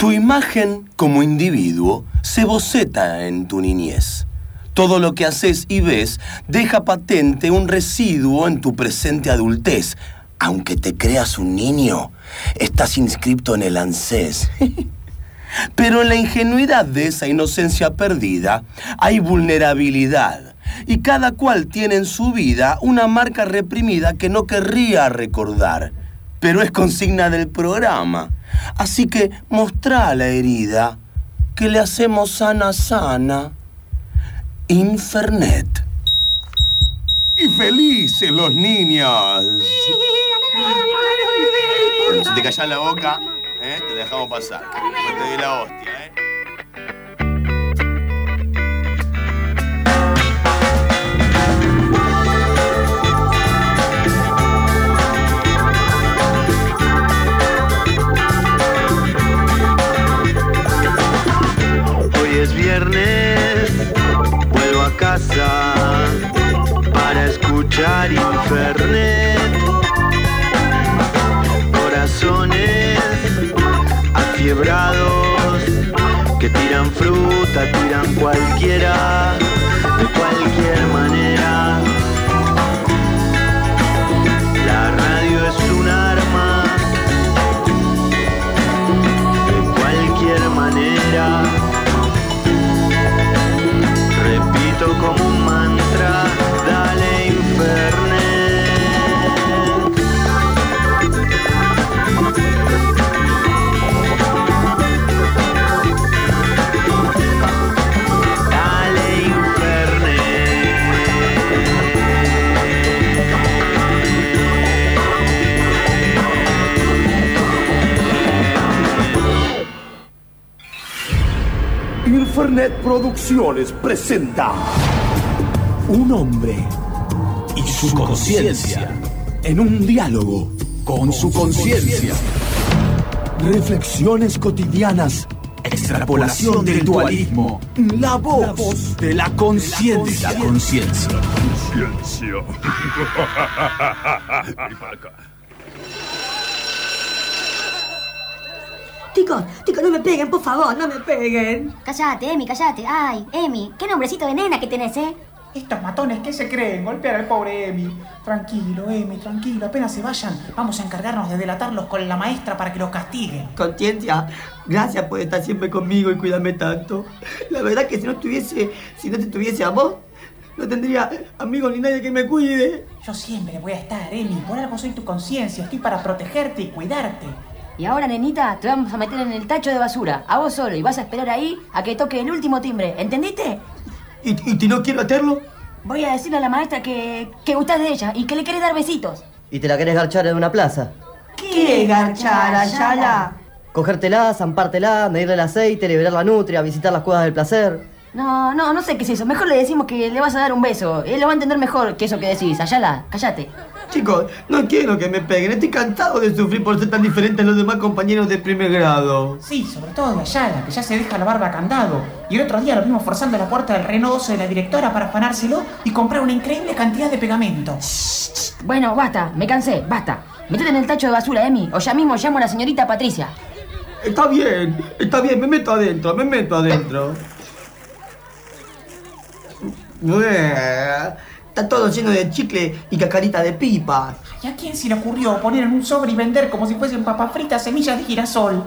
Tu imagen como individuo se boceta en tu niñez. Todo lo que haces y ves deja patente un residuo en tu presente adultez. Aunque te creas un niño, estás inscripto en el ANSES. Pero en la ingenuidad de esa inocencia perdida hay vulnerabilidad. Y cada cual tiene en su vida una marca reprimida que no querría recordar. Pero es consigna del programa. Así que mostrá la herida que le hacemos sana sana. Infernet. Y felices los niños. Si te callas la boca, ¿eh? te dejamos pasar. No te di la hostia, ¿eh? Para escuchar Infernet. Corazones afiebrados que tiran fruta, tiran cualquiera, Infernet Producciones presenta Un hombre y su conciencia en un diálogo con su conciencia. Reflexiones cotidianas, extrapolación del dualismo, la voz de la conciencia. conciencia. Chicos, chicos, no me peguen, por favor, no me peguen. Cállate, Emi, cállate. Ay, Emi, qué nombrecito de nena que tenés, ¿eh? Estos matones, ¿qué se creen? Golpear al pobre Emi. Tranquilo, Emi, tranquilo. Apenas se vayan, vamos a encargarnos de delatarlos con la maestra para que los castiguen. Conciencia, gracias por estar siempre conmigo y cuidarme tanto. La verdad que si no tuviese, si no te tuviese a vos, no tendría amigos ni nadie que me cuide. Yo siempre voy a estar, Emi. Por algo soy tu conciencia. Estoy para protegerte y cuidarte. Y ahora, nenita, te vamos a meter en el tacho de basura, a vos solo, y vas a esperar ahí a que toque el último timbre, ¿entendiste? ¿Y, y si no quiero hacerlo? Voy a decirle a la maestra que, que gustás de ella y que le querés dar besitos. ¿Y te la querés garchar en una plaza? ¿Qué garchar, Ayala? Cogértela, zampártela, medirle el aceite, liberar la nutria, visitar las cuevas del placer. No, no, no sé qué es eso. Mejor le decimos que le vas a dar un beso. Él lo va a entender mejor que eso que decís. Ayala, cállate. Chicos, no quiero que me peguen. Estoy cansado de sufrir por ser tan diferente a los demás compañeros de primer grado. Sí, sobre todo de Ayala, que ya se deja la barba a candado. Y el otro día lo vimos forzando la puerta del Renault 12 de la directora para afanárselo y comprar una increíble cantidad de pegamento. Bueno, basta, me cansé, basta. Metete en el tacho de basura, Emi, o ya mismo llamo a la señorita Patricia. Está bien, está bien, me meto adentro, me meto adentro. Está todo lleno de chicle y cacarita de pipa. ¿Y a quién se le ocurrió poner en un sobre y vender como si fuesen papas fritas semillas de girasol?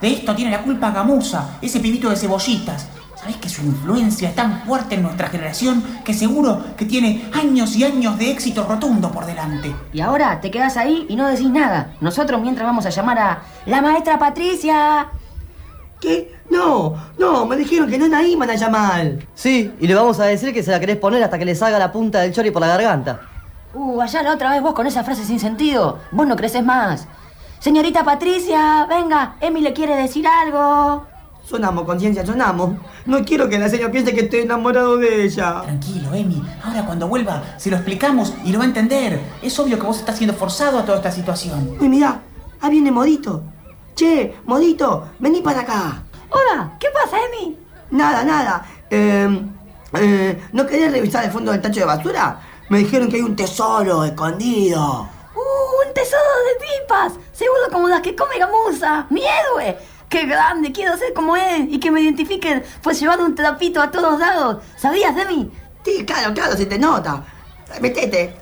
De esto tiene la culpa Gamusa, ese pibito de cebollitas. ¿Sabés que su influencia es tan fuerte en nuestra generación que seguro que tiene años y años de éxito rotundo por delante? Y ahora te quedas ahí y no decís nada. Nosotros mientras vamos a llamar a la maestra Patricia. ¿Qué? No, no, me dijeron que no es ahí, van a llamar. Sí, y le vamos a decir que se la querés poner hasta que le salga la punta del chori por la garganta. Uh, allá la otra vez vos con esa frase sin sentido. Vos no creces más. Señorita Patricia, venga, Emi le quiere decir algo. Sonamos, conciencia, sonamos. No quiero que la señora piense que estoy enamorado de ella. Tranquilo, Emi. Ahora cuando vuelva se lo explicamos y lo va a entender. Es obvio que vos estás siendo forzado a toda esta situación. Uy, mirá, ahí viene Modito. Che, Modito, vení para acá. Hola, ¿qué pasa, Emi? Nada, nada. Eh, eh, ¿No querés revisar el fondo del tacho de basura? Me dijeron que hay un tesoro escondido. ¡Uh, un tesoro de pipas! Seguro como las que come Gamusa. ¡Mi héroe! ¡Qué grande! Quiero ser como él y que me identifiquen, pues llevando un trapito a todos lados. ¿Sabías, Demi? Sí, claro, claro, se te nota. Metete.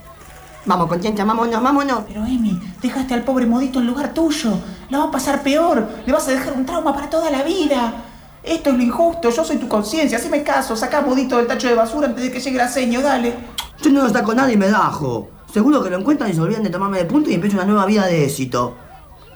Vamos, conciencia, vámonos, vámonos. Pero Emi, dejaste al pobre modito en lugar tuyo. La va a pasar peor. Le vas a dejar un trauma para toda la vida. Esto es lo injusto. Yo soy tu conciencia. Haceme caso. Sacá a modito del tacho de basura antes de que llegue la seño. Dale. Yo no lo saco nada y me dajo. Seguro que lo encuentran y se olvidan de tomarme de punto y empiezo una nueva vida de éxito.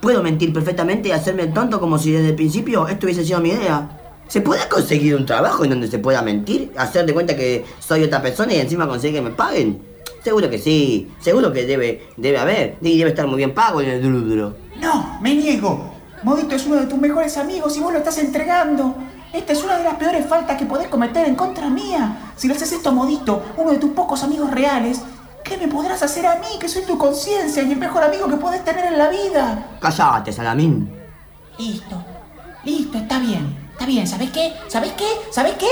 Puedo mentir perfectamente y hacerme el tonto como si desde el principio esto hubiese sido mi idea. ¿Se puede conseguir un trabajo en donde se pueda mentir? ¿Hacer de cuenta que soy otra persona y encima conseguir que me paguen? Seguro que sí. Seguro que debe, debe haber. Y debe estar muy bien pago en el duro. No, me niego. Modito es uno de tus mejores amigos y vos lo estás entregando. Esta es una de las peores faltas que podés cometer en contra mía. Si le haces esto a Modito, uno de tus pocos amigos reales, ¿qué me podrás hacer a mí, que soy tu conciencia y el mejor amigo que podés tener en la vida? Cállate, Salamín. Listo, listo, está bien, está bien. ¿Sabés qué? ¿Sabés qué? ¿Sabés qué?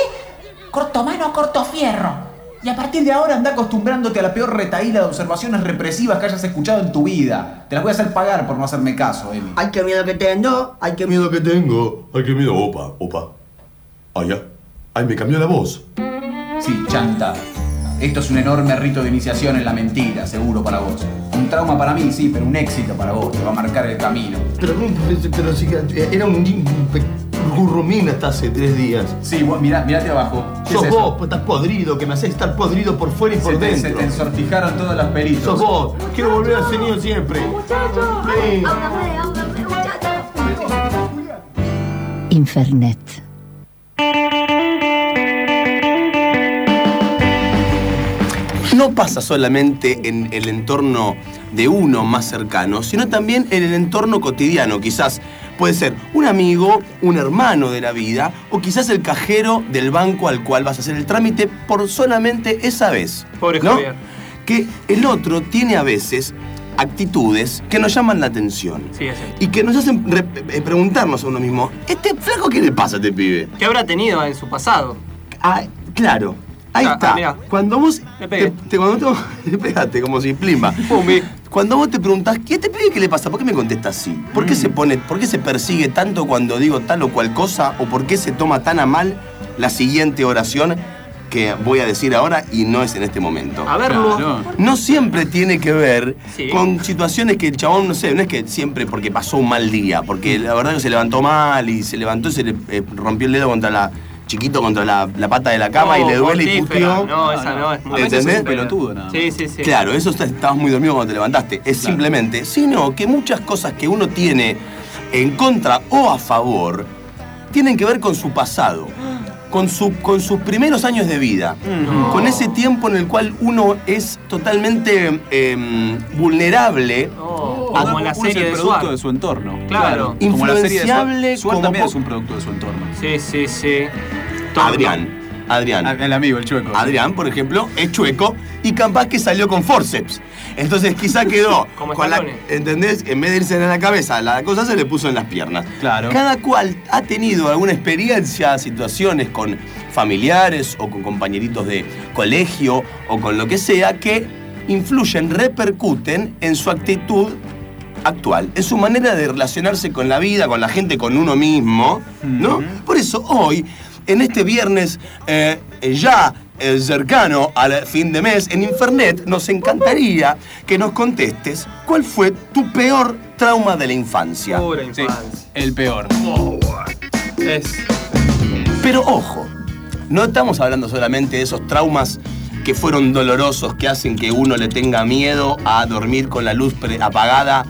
Corto mano, corto fierro. Y a partir de ahora anda acostumbrándote a la peor retaíla de observaciones represivas que hayas escuchado en tu vida. Te las voy a hacer pagar por no hacerme caso, Emi. Ay, qué miedo que tengo. Ay, qué miedo que tengo. Ay, qué miedo. Opa, opa. Ay, ya. Ay, me cambió la voz. Sí, chanta. Esto es un enorme rito de iniciación en la mentira, seguro para vos. Un trauma para mí, sí, pero un éxito para vos. Te va a marcar el camino. Pero, pero sí que era un gurrumín hasta hace tres días. Sí, vos, mirá, mirate abajo. ¿Qué Sos es vos, pues estás podrido, que me haces estar podrido por fuera y por Se te, se dentro. te ensortijaron todos los peritos. Sos vos. Quiero volver al niño siempre. Sí. Ábrame, ábrame, muchachos. Infernet. no pasa solamente en el entorno de uno más cercano, sino también en el entorno cotidiano. Quizás puede ser un amigo, un hermano de la vida, o quizás el cajero del banco al cual vas a hacer el trámite por solamente esa vez. Pobre ¿no? Javier. Que el otro tiene a veces actitudes que nos llaman la atención. Sí. Y que nos hacen eh, preguntarnos a uno mismo, ¿este flaco qué le pasa a este pibe? ¿Qué habrá tenido en su pasado? Ah, claro. Ahí Ah, está. ah, cuando vos te, te- cuando te- le pegaste como si plimba. Pum, vi. Cuando vos te preguntás, ¿qué este pibe qué le pasa? ¿Por qué me contesta así? ¿Por Mm. qué se pone, por qué se persigue tanto cuando digo tal o cual cosa? ¿O por qué se toma tan a mal la siguiente oración que voy a decir ahora y no es en este momento? A verlo. Claro. No siempre tiene que ver Sí. con situaciones que el chabón, no sé, no es que siempre porque pasó un mal día, porque la verdad que se levantó mal y se levantó y se le eh, rompió el dedo contra la. Chiquito contra la, la pata de la cama y No, le duele y puteó. No, esa no, es muy A veces ¿Entendés? es un pelotudo, nada. Sí, sí, sí. Claro, eso está- estabas muy dormido cuando te levantaste. Es simplemente, sino que muchas cosas que uno tiene en contra o a favor tienen que ver con su pasado, con, su, con sus primeros años de vida, con ese tiempo en el cual uno es totalmente em, vulnerable. Oh, Uno- como la serie el de producto Suar. de su entorno. Claro. Como la serie de Influenciable Suar. Suar como también es un producto de su entorno. Sí, sí, sí. Todo. Adrián. Adrián. El amigo, el chueco. Adrián, por ejemplo, es chueco y capaz que salió con forceps. Entonces quizá quedó Como con la. ¿entendés? En vez de irse en la cabeza, la cosa se le puso en las piernas. Claro. Cada cual ha tenido alguna experiencia, situaciones con familiares o con compañeritos de colegio o con lo que sea que influyen, repercuten en su actitud actual, en su manera de relacionarse con la vida, con la gente, con uno mismo, ¿no? Por eso hoy, en este viernes eh, ya eh, cercano al fin de mes, en Infernet, nos encantaría que nos contestes cuál fue tu peor trauma de la infancia. Pura Sí, infancia. el peor. Es. Pero ojo, no estamos hablando solamente de esos traumas que fueron dolorosos, que hacen que uno le tenga miedo a dormir con la luz apagada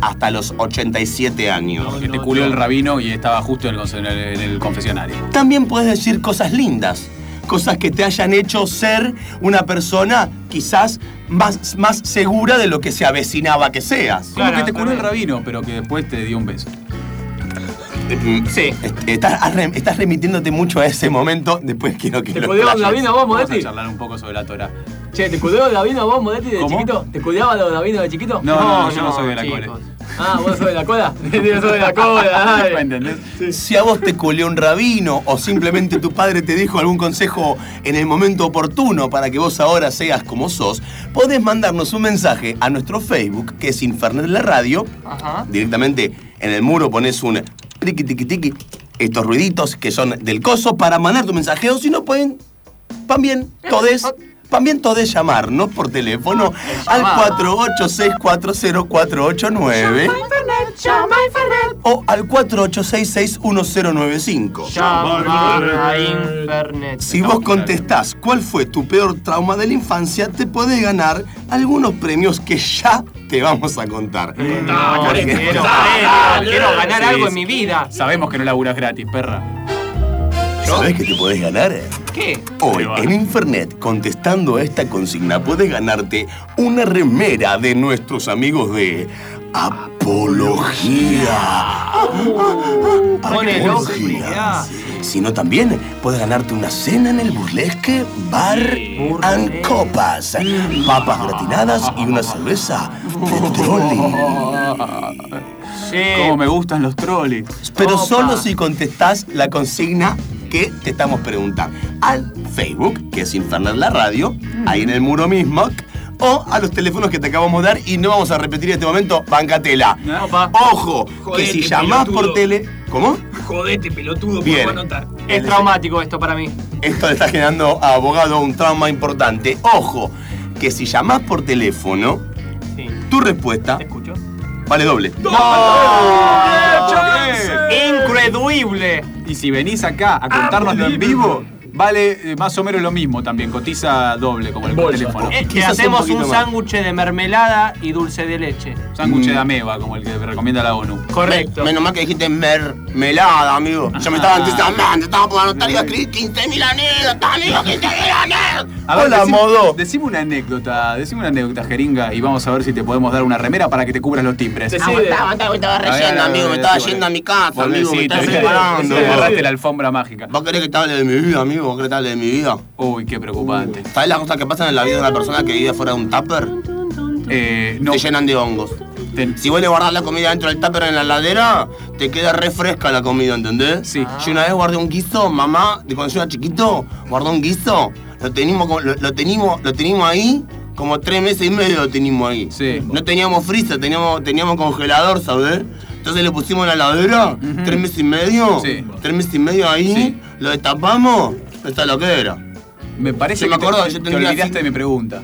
hasta los 87 años. Que te culió el rabino y estaba justo en el, conce- en el- en el confesionario. También puedes decir cosas lindas, cosas que te hayan hecho ser una persona quizás más, más segura de lo que se avecinaba que seas. Como que te curó el rabino, pero que después te dio un beso. Sí. Est- Estás, estás remitiéndote mucho a ese momento, después quiero que ¿Te lo culió explayes. Gavino a vos, Vamos a Modetti? charlar un poco sobre la Torah. Che, ¿te culió Gavino a vos, Modetti, de ¿Cómo? chiquito? ¿Te culiaba los Gavino de chiquito? No, no, yo no soy de la chicos. cole. Ah, ¿vos sos de la cola? De la cola. Si a vos te culió un rabino o simplemente tu padre te dijo algún consejo en el momento oportuno para que vos ahora seas como sos, podés mandarnos un mensaje a nuestro Facebook, que es Infernet la Radio. Ajá. Directamente en el muro pones un triqui, tiqui, tiqui, estos ruiditos que son del coso para mandar tu mensajeo. Si no pueden, también todes, también todes llamarnos por teléfono al 48640489 o al 48661095. Llama a Infernet. Si vos contestás cuál fue tu peor trauma de la infancia, te podés ganar algunos premios que ya te vamos a contar. No, Porque- quiero, quiero ganar algo en mi vida. Sabemos que no laburas gratis, perra. ¿Sabés qué te podés ganar? ¿Qué? Hoy en Infernet, contestando a esta consigna, puedes ganarte una remera de nuestros amigos de Apología. Apología. Sino también puedes ganarte una cena en el burlesque Bar and Copas. Papas gratinadas y una cerveza de trolli. Sí. Cómo me gustan los troles. Pero solo si contestás la consigna que te estamos preguntando. Al Facebook, que es Infernet la Radio, ahí en el muro mismo, o a los teléfonos que te acabamos de dar y no vamos a repetir en este momento, bancatela. Opa. Ojo, que si llamás por tele... ¿Cómo? Jodete, pelotudo, Bien. por anotar. Es traumático esto para mí. Esto le está generando a abogado un trauma importante. Ojo, que si llamás por teléfono, Sí. tu respuesta ¿Te escucho? vale doble. Increíble. Y si venís acá a contárnoslo en vivo, vale eh, más o menos lo mismo también. Cotiza doble como el por teléfono. Eh, hacemos un un sándwich de mermelada y dulce de leche. Sándwich Mm. de ameba, como el que recomienda la ONU. Correcto. Menos mal que dijiste mermelada, amigo. Yo me estaba anticipando, estaba por anotar y escribir 15.000 anécdotas, amigo, 15.000 anécdotas. A ver, Hola, decime- modo. Decime una anécdota, decime una anécdota, jeringa, y vamos a ver si te podemos dar una remera para que te cubras los timbres. Aguantá, me estaba A ver, reyendo, amigo, me estaba yendo a mi casa, amigo, me estaba separando. te agarraste la alfombra mágica. ¿Vos querés que te hable de mi vida, amigo? ¿Vos querés que te hable de mi vida? Uy, qué preocupante. ¿Sabés las cosas que pasan en la vida de una persona que vive fuera de un tupper? Eh, no. Te llenan de hongos. Ten- Si vos le guardás la comida dentro del tupper en la heladera, te queda re fresca la comida, ¿entendés? Sí. Yo una vez guardé un guiso, mamá, de cuando yo era chiquito, guardé un guiso, lo teníamos, lo teníamos, lo teníamos ahí, como tres meses y medio lo teníamos ahí. Sí. No teníamos freezer, teníamos, teníamos congelador, ¿sabes? Entonces le pusimos en la heladera, tres meses y medio, Sí. tres meses y medio ahí, Sí. lo destapamos, está lo que era. Me parece me que te- acuerdo, te, yo te olvidaste cinco- de mi pregunta.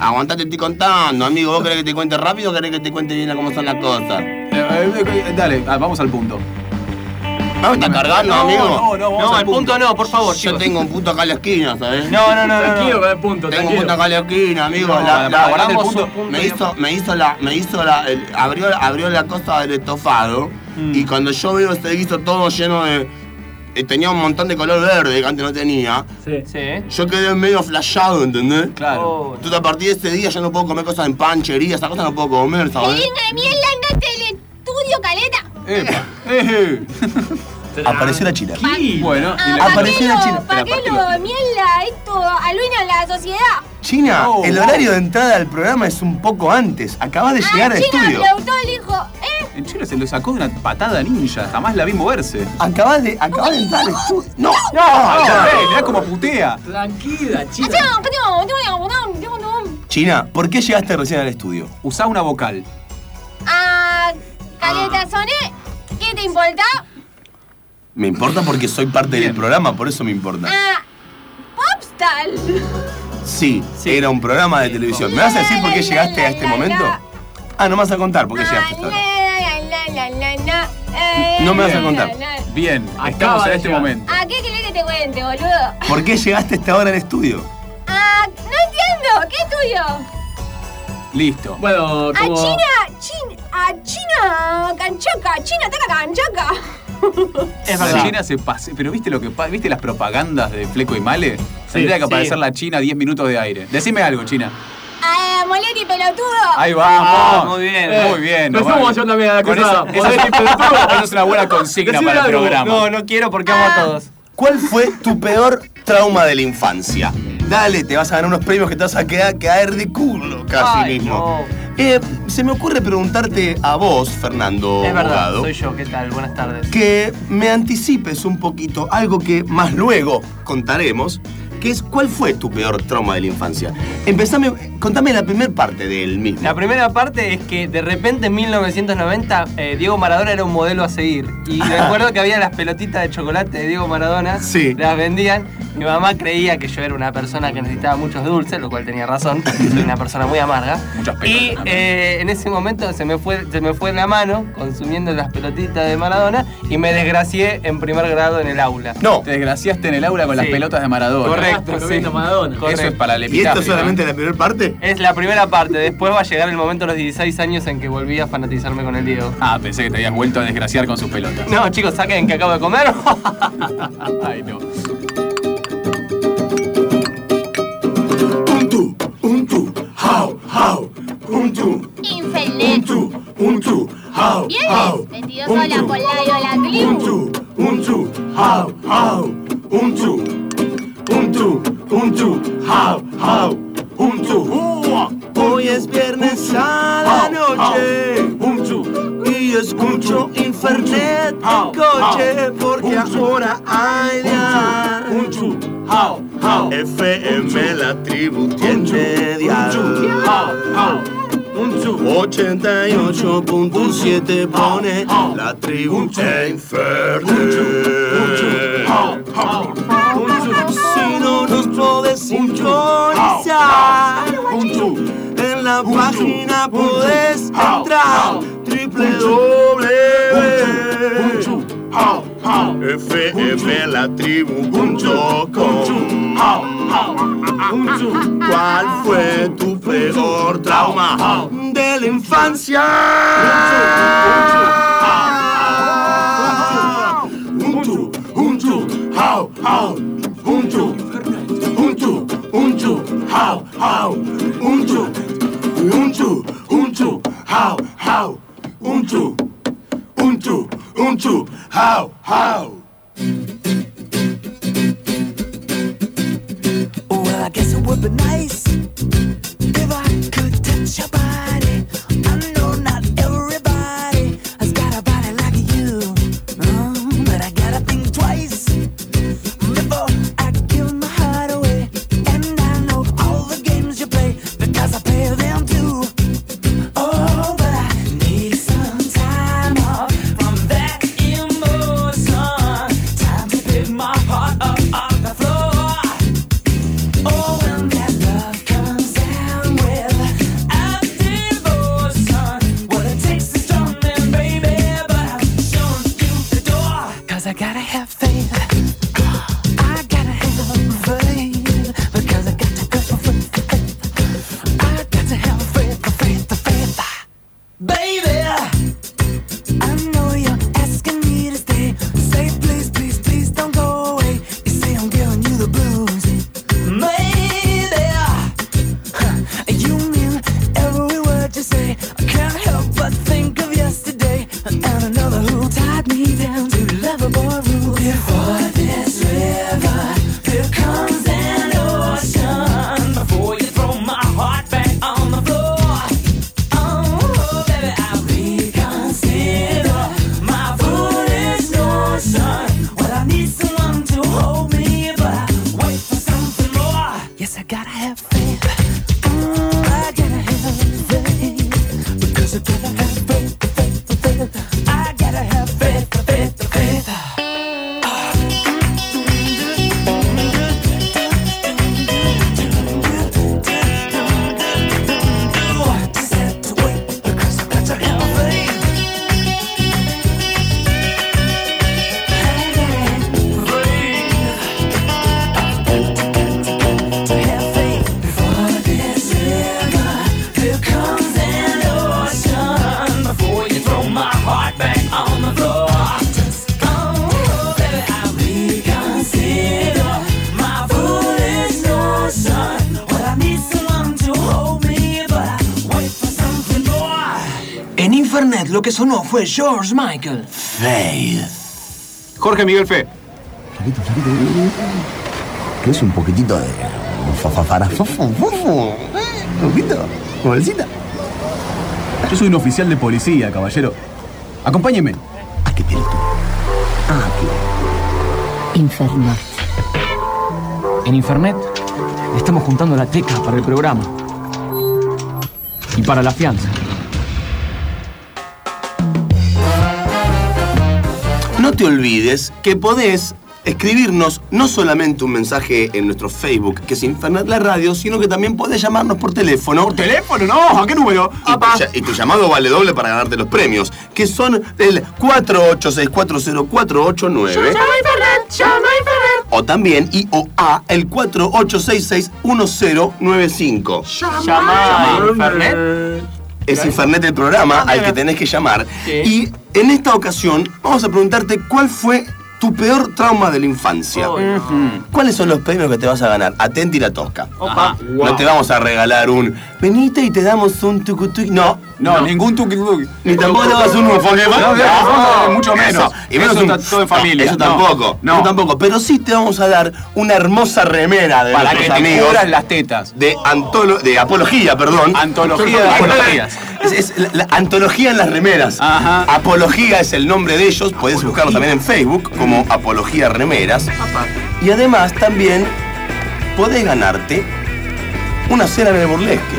Aguantate, te estoy contando, amigo. ¿Vos querés que te cuente rápido o querés que te cuente bien cómo son las cosas? Eh, eh, dale, ah, vamos al punto. ¿Me está cargando, No, amigo? no, no, vamos No, al punto no, por favor, Yo chicos. tengo un punto acá en la esquina, ¿sabes? No, no, no. Tranquilo no. punto, Tengo un punto acá en la esquina, amigo. No, la, la- el punto. un punto me hizo, me hizo la, me hizo la, el- abrió, abrió la cosa del estofado Mm. y cuando yo veo este guiso todo lleno de, tenía un montón de color verde que antes no tenía. Sí. Sí. Yo quedé medio flashado, ¿entendés? Claro. Oh. Entonces a partir de ese día yo no puedo comer cosas en panchería, esas cosas no puedo comer, ¿sabes? de mierda, andate al estudio, caleta. Epa. Eh, Apareció la china. eh. Bueno, y Ah, la- Apareció la china. ¿Para qué lo mierda? Esto arruina la sociedad. China, Oh, el wow. horario de entrada al programa es un poco antes. Acabas de llegar al Ah, China estudio. preguntó, le dijo, ¿eh? En Chile se lo sacó de una patada ninja, jamás la vi moverse. Acabas de, acabas de entrar al estudio. ¡No! ¡No! Ah, mirá cómo putea. Tranquila, tengo. China, ¿por qué llegaste recién al estudio? Usá una vocal. Ah, caleta, soné. ¿Qué te importa? Me importa porque soy parte del programa, por eso me importa. Ah, Popstar. Sí, era un programa de televisión. ¿Me vas a decir por qué llegaste a este momento? Ah, no me vas a contar por qué llegaste hasta ahora. No me vas a contar. Bien, Acaba estamos en de este llegar. momento. ¿A qué querés que te cuente, boludo? ¿Por qué llegaste hasta ahora al estudio? Ah, no entiendo. ¿Qué estudio? Listo. Bueno, A como... China, China, a China, canchaca, China ataca canchaca. Es La verdad. China se pase. Pero ¿viste lo que pa- ¿Viste las propagandas de Fleco y Male? Tendría que sí. aparecer la China 10 minutos de aire. Decime algo, China. Ah, Moletti, pelotudo. Ahí vamos. Ah, muy bien. Muy bien. Fuimos vale. yo también a la eso- Moletti, esa- pelotudo. esa es una buena consigna Decime para el programa. No, no quiero porque amo a todos. ¿Cuál fue tu peor trauma de la infancia? Dale, te vas a ganar unos premios que te vas a quedar caer de culo casi Ay, mismo. no. Eh, se me ocurre preguntarte a vos, Fernando Es verdad, Abogado, soy yo. ¿Qué tal? Buenas tardes. que me anticipes un poquito algo que más luego contaremos, que es cuál fue tu peor trauma de la infancia. Empezame, contame la primera parte del mismo. La primera parte es que de repente en 1990 eh, Diego Maradona era un modelo a seguir. Y recuerdo que había las pelotitas de chocolate de Diego Maradona. Sí. Las vendían. Mi mamá creía que yo era una persona que necesitaba muchos dulces, lo cual tenía razón. Soy una persona muy amarga. Muchas pelotas Y eh, en ese momento se me, fue, se me fue la mano consumiendo las pelotitas de Maradona y me desgracié en primer grado en el aula. No. Te desgraciaste en el aula con las pelotas de Maradona. Correcto, Sí. Maradona. Eso es Correcto. para el ¿Y esto epitafio. solamente ¿eh? la primera parte? Es la primera parte, después va a llegar el momento a los 16 años en que volví a fanatizarme con el Diego. Ah, pensé que te habías vuelto a desgraciar con sus pelotas. No, chicos, saquen que acabo de comer. Ay, no. Un tu, un tu, how, how, un tu, Infelnet. tu, un tu, how, ¿Vienes? Vestido sola con labio la Un glue. tu, un tu, how, how, un tu, un tu, un tu, how, how, un tu. Hoy es viernes a la noche, un tu, y escucho Infernet en coche, porque ahora hay dial. Un tu, how, how, FM la tribu tiene dial. How, how. 88.7 pone la tribu en Si no nos podés sintonizar, en la página podés entrar www.fmlatribu.com ¿Cuál fue tu peor trauma de la infancia? Untu, how, how. Well, I guess it would be nice lo que sonó fue George Michael. Faith. Jorge Miguel Fe. ¿Querés un poquitito de? Un poquito, bolsita. Yo soy un oficial de policía, caballero. Acompáñeme. ¿A qué tienes tú? Ah, Infernet. En Infernet estamos juntando la teca para el programa. y para la fianza. Te olvides que podés escribirnos no solamente un mensaje en nuestro Facebook, que es Infernet la Radio, sino que también podés llamarnos por teléfono. ¿Por teléfono? No, ¿a qué número? Y tu, y llamado vale doble para ganarte los premios, que son el 48640489 o también IOA el 48661095. Llama a Infernet. Es Infernet el programa al que tenés que llamar. Y en esta ocasión vamos a preguntarte cuál fue tu peor trauma de la infancia. ¿Cuáles son los premios que te vas a ganar? Atenti la tosca. Opa. No te vamos a regalar un venite y te damos un tucutuc. No. No, ningún tuki. Ni tampoco te vas a un. No, no, no, mucho menos. Eso, Y menos Eso un- está todo en familia. Eso No, tampoco. no. Eso tampoco. Pero sí te vamos a dar una hermosa remera de Para que nuestros te amigos. cubran las tetas. De, antolo- de apología, perdón. Antología de apologías. Es, es la, la antología en las remeras. Apología es el nombre de ellos. Podés buscarlos también en Facebook como Apología Remeras. Y además también podés ganarte una cena en el burlesque.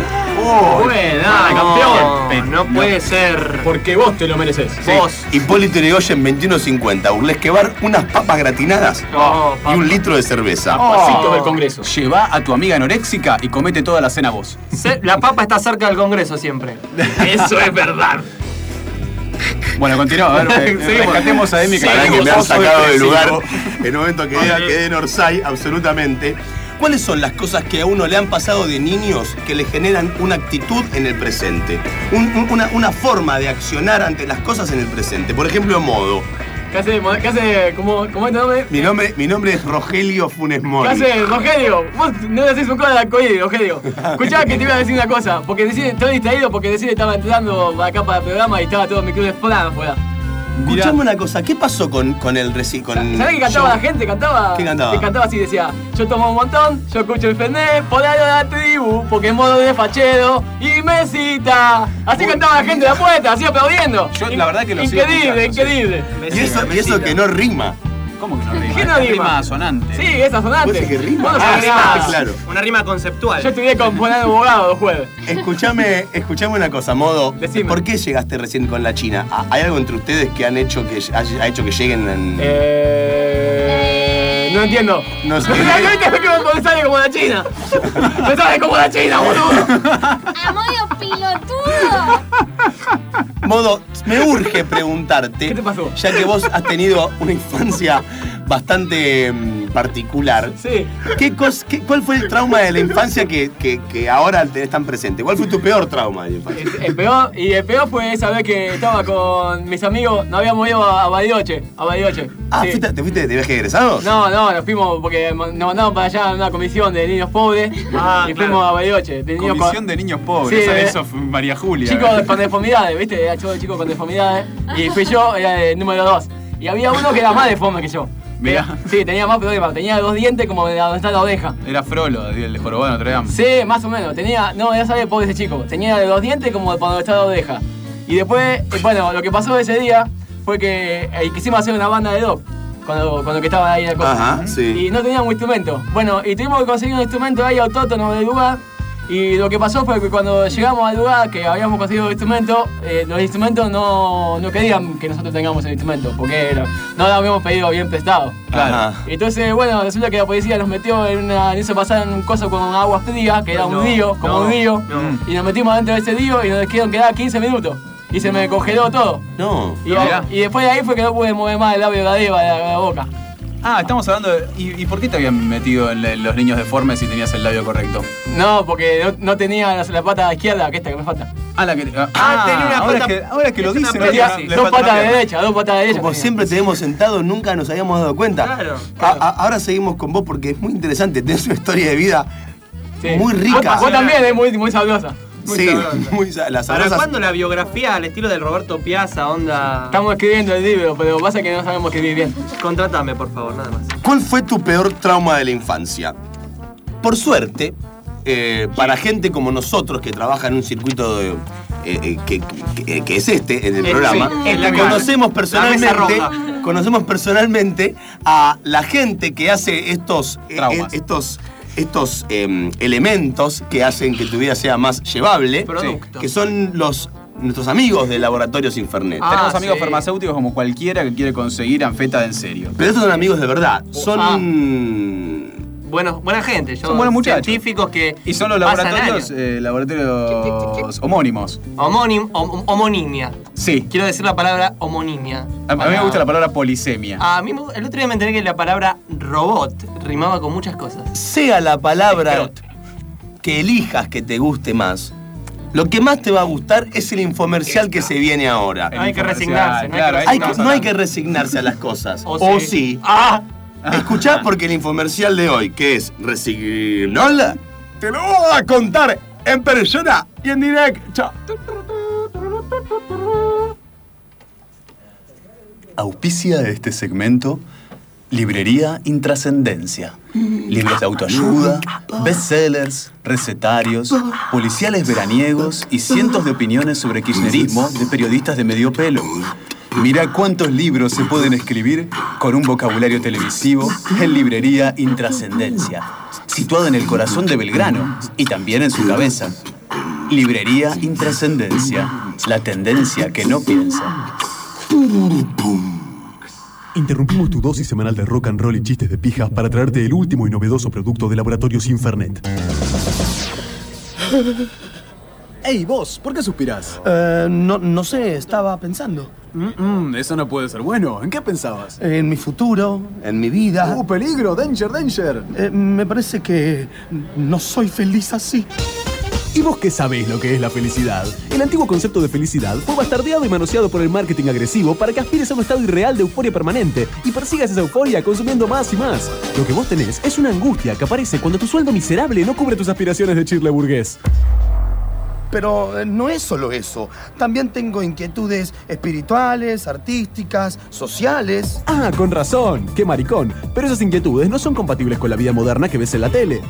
Buena, campeón. No puede ser. Porque vos te lo mereces. Vos. Hipólito Yrigoyen 2150, Burlesque Bar, unas papas gratinadas Oh, y un litro de cerveza. Pasito del Congreso. Lleva a tu amiga anoréxica y comete toda la cena vos. Se- La papa está cerca del Congreso siempre. Eso es verdad. Bueno, continúa. A ver, eh, rescatemos a Emi. que que me han sacado del lugar en el momento que quedé, quedé en Orsay, absolutamente. ¿Cuáles son las cosas que a uno le han pasado de niños que le generan una actitud en el presente? Un- un- una, una forma de accionar ante las cosas en el presente. Por ejemplo, modo. ¿Qué hace? ¿Cómo, cómo es tu nombre? Mi nombre, mi nombre es Rogelio Funes ¿Qué Mori. hace, Rogelio? Vos no le haces un codo de arcoíris, Rogelio. Escuchá que te iba a decir una cosa, porque decís, estoy distraído porque decís estaba entrando acá para el programa y estaba todo mi club de fuera. Escuchame una cosa, ¿qué pasó con, con el reci con ¿Sabés que cantaba yo- la gente? Cantaba. ¿Qué cantaba? Que cantaba así, decía, yo tomo un montón, yo escucho el Fernet, por ahí la tribu, porque modo de fachero y mesita. Así cantaba la gente de la puerta, así aplaudiendo. Yo la verdad que lo sigo Increíble, increíble. Y eso, y eso que no rima. ¿Cómo que no rima? ¿Qué no Es rima? Rima sonante. Sí, esa sonante. ¿Vos decís que rima? Ah, rima, claro. Una rima conceptual. Yo estudié con Juan Abogado jueves. Escuchame, escuchame una cosa, Modo. ¿Por qué llegaste recién con la China? ¿Ha- ¿Hay algo entre ustedes que han hecho que ha hecho que lleguen en.? Eh. No entiendo. No sé. Realmente me quedo con sale como la China. Me sale como la China, boludo. ¡Amodio pilotudo! Modo, me urge preguntarte. ¿Qué te pasó? Ya que vos has tenido una infancia bastante mm, particular. Sí. ¿Qué cos- qué- ¿Cuál fue el trauma de la infancia que, que- que ahora tenés tan presente? ¿Cuál fue tu peor trauma de la infancia? El peor, y el peor fue esa vez que estaba con mis amigos, nos habíamos ido a, a Bariloche, a Bariloche. Ah, Sí. ¿fuiste- ¿te fuiste de viaje de egresados? No, no, nos fuimos porque nos mandaron para allá a una comisión de niños pobres Ah, y claro. fuimos a Bariloche. De niños Comisión de niños pobres. Sí, eso fue María Julia. Chicos con deformidades, ¿viste? Era chico de chicos con deformidades. Y fui yo, era el número dos. Y había uno que era más deforme que yo. Mirá. Sí, tenía más problemas. Tenía dos dientes como de donde está la oreja. Era Frollo, el de Jorobado Notre Dame. Sí, más o menos. Tenía, no, ya sabía pobre ese chico. Tenía de los dientes como de donde está la oreja. Y después, eh, bueno, lo que pasó ese día fue que eh, quisimos hacer una banda de rock. Cuando, cuando que estaba ahí la cosa. Ajá, sí. Y no teníamos instrumento. Bueno, y tuvimos que conseguir un instrumento ahí autótono del lugar. Y lo que pasó fue que cuando llegamos al lugar que habíamos conseguido el instrumento, eh, los instrumentos no, no querían que nosotros tengamos el instrumento, porque era- no lo habíamos pedido bien prestado. Claro. Entonces, bueno, resulta que la policía nos metió en una. hizo pasar en un coso con agua fría, que era un No, río, como no, un río. no. Y nos metimos dentro de ese río y nos quedaron quedar 15 minutos. Y se me congeló todo. No. Y, y después de ahí fue que no pude mover más el labio de la deba de la, de la boca. Ah, estamos hablando de. ¿Y, y por qué te habían metido en, los niños deformes si tenías el labio correcto? No, porque no, no tenía la, la pata izquierda, que esta que me falta. Ah, la que. Ah, tenía una ahora pata- que- ahora que lo es una dice, pata- tenía- sí, dos patas pierna. derechas, dos patas derechas. Como tenía. siempre te hemos sentado, nunca nos habíamos dado cuenta. Claro, A- a- ahora seguimos con vos porque es muy interesante. Tenés una historia de vida Sí. muy rica. Vos, vos también es muy, muy sabrosa. Muy sí, sabrosa. muy sa- las ¿Para cuándo la biografía al estilo del Roberto Piazza, onda? Estamos escribiendo el libro, pero pasa que no sabemos escribir bien. Contratame, por favor, nada más. ¿Cuál fue tu peor trauma de la infancia? Por suerte, eh, para gente como nosotros que trabaja en un circuito de- eh, eh, que, que- que es este, en el programa, sí, es la que- conocemos la personalmente, conocemos personalmente a la gente que hace estos, Traumas. estos estos em, elementos que hacen que tu vida sea más llevable, que son los nuestros amigos de Laboratorios Infernet. Ah, Tenemos amigos farmacéuticos como cualquiera que quiere conseguir anfeta de en serio. Pero estos son amigos de verdad. Son. Bueno, buena gente. Yo, Son buenos muchachos. Científicos que. Y son los pasan laboratorios, años. eh, laboratorios homónimos. Homónim, hom- homonimia. Sí. Quiero decir la palabra homonimia. A, a mí me gusta la palabra polisemia. A mí me- el otro día me enteré que la palabra robot rimaba con muchas cosas. Sea la palabra que elijas que te guste más, lo que más te va a gustar es el infomercial que se viene ahora. No hay que resignarse, no hay que Hay que- resignarse. no hay que resignarse a las cosas. O o sí. sí. ¡Ah! Escuchá porque el infomercial de hoy, que es Resignol, te lo voy a contar en persona y en directo. Auspicia este segmento Librería Intrascendencia. Libros de autoayuda, bestsellers, recetarios, policiales veraniegos y cientos de opiniones sobre kirchnerismo de periodistas de medio pelo. Mira cuántos libros se pueden escribir con un vocabulario televisivo en Librería Intrascendencia, situado en el corazón de Belgrano y también en su cabeza. Librería Intrascendencia, la tendencia que no piensa. Interrumpimos tu dosis semanal de rock and roll y chistes de pijas para traerte el último y novedoso producto de Laboratorios Infernet. Ey, vos, ¿por qué suspirás? Eh, no, no sé, estaba pensando. Mm, eso no puede ser bueno. ¿En qué pensabas? En mi futuro, en mi vida. ¡Uh, peligro! ¡Danger, danger! Eh, me parece que no soy feliz así. ¿Y vos qué sabés lo que es la felicidad? El antiguo concepto de felicidad fue bastardeado y manoseado por el marketing agresivo para que aspires a un estado irreal de euforia permanente y persigas esa euforia consumiendo más y más. Lo que vos tenés es una angustia que aparece cuando tu sueldo miserable no cubre tus aspiraciones de chirle burgués. Pero eh, no es solo eso. También tengo inquietudes espirituales, artísticas, sociales. Ah, con razón, qué maricón. Pero esas inquietudes no son compatibles con la vida moderna que ves en la tele.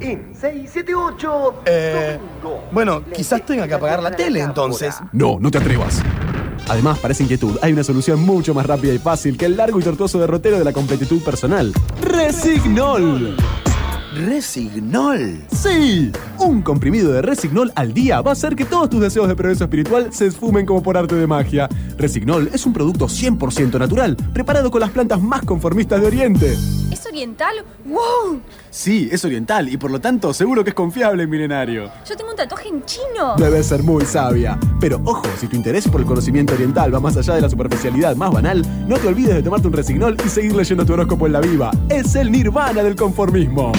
En 6, 7, 8. Eh, bueno, quizás tenga que apagar la tele entonces. No, no te atrevas. Además, para esa inquietud hay una solución mucho más rápida y fácil que el largo y tortuoso derrotero de la completitud personal. Resignol. ¿Resignol? Sí, un comprimido de Resignol al día va a hacer que todos tus deseos de progreso espiritual se esfumen como por arte de magia. Resignol es un producto 100% natural, preparado con las plantas más conformistas de Oriente. ¿Es oriental? ¡Wow! Sí, es oriental y por lo tanto seguro que es confiable milenario. Yo tengo un tatuaje en chino. Debe ser muy sabia. Pero ojo, si tu interés por el conocimiento oriental va más allá de la superficialidad más banal, no te olvides de tomarte un Resignol y seguir leyendo tu horóscopo en la viva. Es el nirvana del conformismo.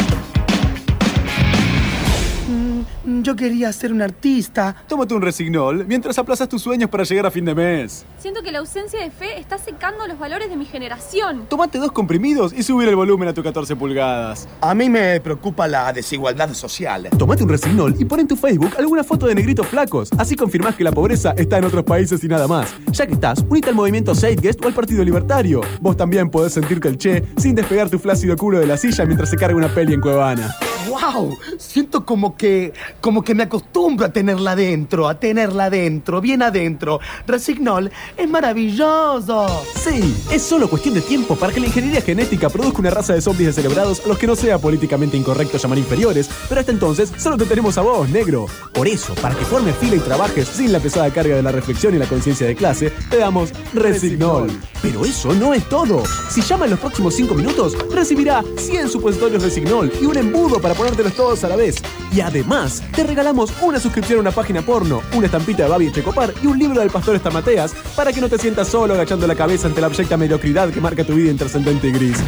Yo quería ser un artista. Tómate un Resignol mientras aplazas tus sueños para llegar a fin de mes. Siento que la ausencia de fe está secando los valores de mi generación. Tómate dos comprimidos y subir el volumen a tu 14 pulgadas. A mí me preocupa la desigualdad social. Tómate un Resignol y pon en tu Facebook alguna foto de negritos flacos. Así confirmás que la pobreza está en otros países y nada más. Ya que estás, unite al movimiento Zeitgeist o al Partido Libertario. Vos también podés sentirte el che sin despegar tu flácido culo de la silla mientras se carga una peli en Cuevana. ¡Wow! Siento como que. como que me acostumbro a tenerla adentro, a tenerla adentro, bien adentro. Resignol es maravilloso. Sí, es solo cuestión de tiempo para que la ingeniería genética produzca una raza de zombies descerebrados a los que no sea políticamente incorrecto llamar inferiores, pero hasta entonces solo te tenemos a vos, negro. Por eso, para que formes fila y trabajes sin la pesada carga de la reflexión y la conciencia de clase, te damos Resignol. Pero eso no es todo. Si llama en los próximos 5 minutos, recibirá 100 supositorios Resignol y un embudo para ponértelos todos a la vez. Y además, te regalamos una suscripción a una página porno, una estampita de Babi Checopar y un libro del pastor Estamateas para que no te sientas solo agachando la cabeza ante la abyecta mediocridad que marca tu vida intrascendente y gris.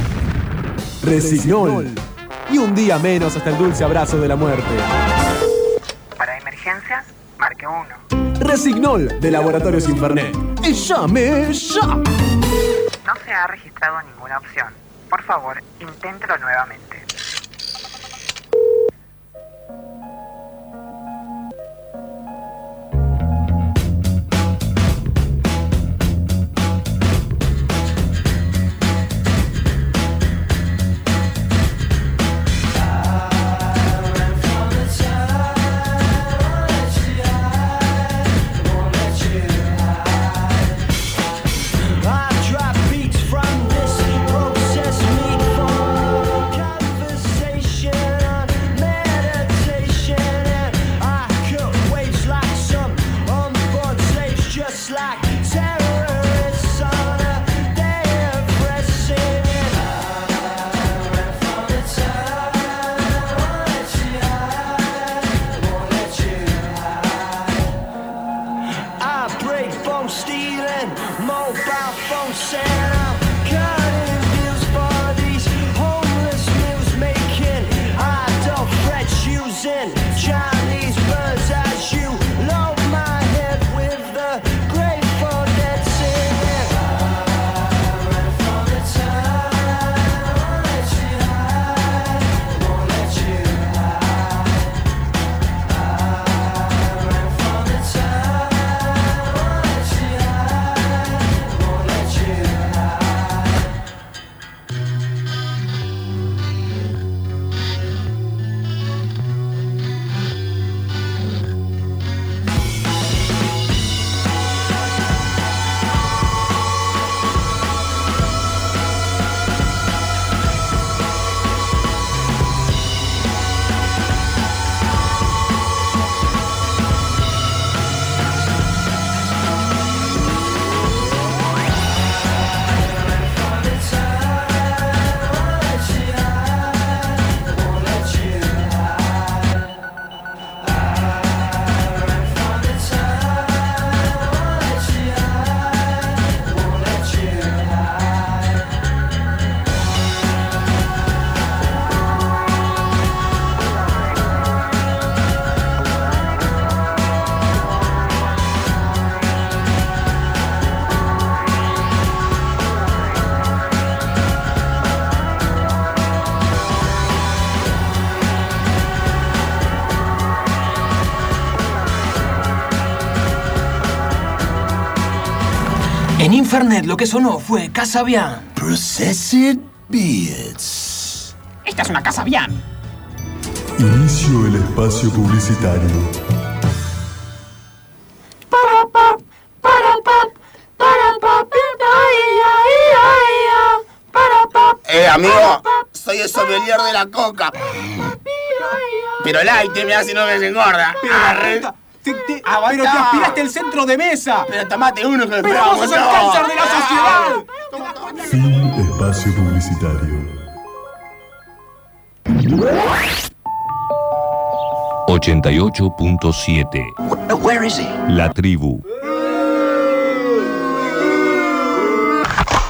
Resignol. Y un día menos hasta el dulce abrazo de la muerte. Para emergencias, marque 1. Resignol de Laboratorios Infernet. ¡Y llame ya! No se ha registrado ninguna opción. Por favor, inténtelo nuevamente. En Infernet lo que sonó fue Casabian. Processed Beats. Esta es una casa bien. Inicio el espacio publicitario. Eh, amigo, soy el sommelier de la coca. Pero light, me hace no me engorda. Arre. Pero te aspiraste el centro de mesa. Pero tomate uno que Pero vos sos el cáncer de la sociedad. Fin espacio publicitario. 88.7 Where is he? La tribu.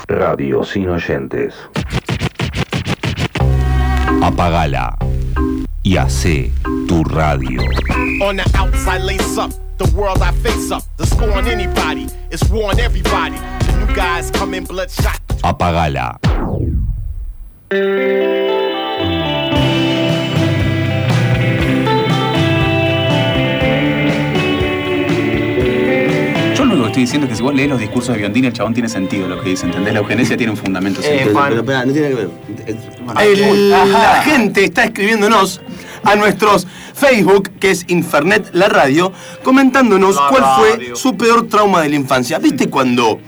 Radio sin oyentes. Apagala y hace tu radio. On the outside, lace up. The world I face up. The score on anybody. It's war on everybody. The new guys come in bloodshot. Apagala. Yo lo único que estoy diciendo es que si vos lees los discursos de Biondini, el chabón tiene sentido lo que dice, ¿entendés? La eugenesia tiene un fundamento Eh, científico. Pero, espera, no tiene que ver. El- la gente está escribiéndonos a nuestros Facebook, que es Infernet La Radio, comentándonos La cuál fue su peor trauma de la infancia. ¿Viste cuando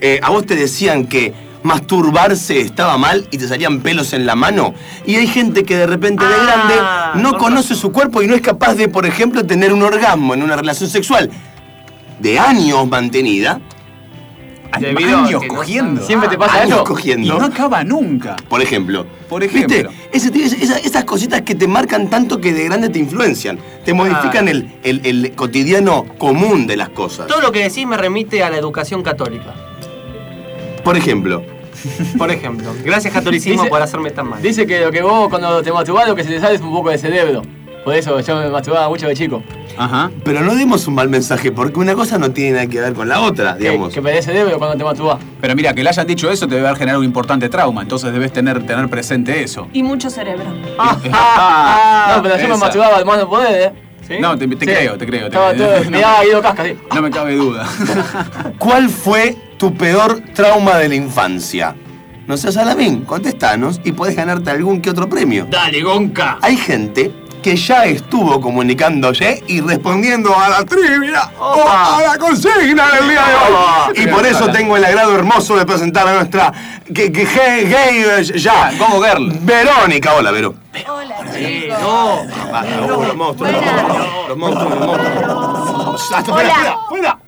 eh, a vos te decían que masturbarse estaba mal y te salían pelos en la mano? Y hay gente que de repente de grande no conoce su cuerpo y no es capaz de, por ejemplo, tener un orgasmo en una relación sexual de años mantenida. Debido años que no cogiendo. sabe. Siempre te pasa años eso. cogiendo. Y no acaba nunca. Por ejemplo. Por ejemplo. ¿Viste? Ese esa- esas cositas que te marcan tanto que de grande te influencian. Te modifican el, el- el cotidiano común de las cosas. Todo lo que decís me remite a la educación católica. Por ejemplo. Por ejemplo. Gracias catolicismo Dice- por hacerme tan mal. Dice que lo que vos cuando te masturbás lo que se te sale es un poco de cerebro. Por eso yo me masturbaba mucho de chico. Ajá. Pero no demos un mal mensaje, porque una cosa no tiene nada que ver con la otra, digamos. Que, que me cerebro cuando te masturbás. Pero mira, que le hayan dicho eso te debe haber generado un importante trauma, entonces debes tener, tener presente eso. Y mucho cerebro. no, pero yo me masturbaba de mano poder, ¿eh? No, te, te Sí. creo, te creo. Te Estaba creo. todo- miraba a Guido Casca, sí. No me cabe duda. ¿Cuál fue tu peor trauma de la infancia? No seas alamín, contestanos y podés ganarte algún que otro premio. Dale, Gonca. Hay gente que ya estuvo comunicándose y respondiendo a la trivia o a la consigna del día de hoy. Y por eso tengo el agrado hermoso de presentar a nuestra que, que, gay, gay, ya, como girl. Verónica. Hola, Vero. Hola, chicos. no. Basta, los monstruos, los monstruos, los monstruos, los monstruos. Hasta, Hola. fuera, fuera,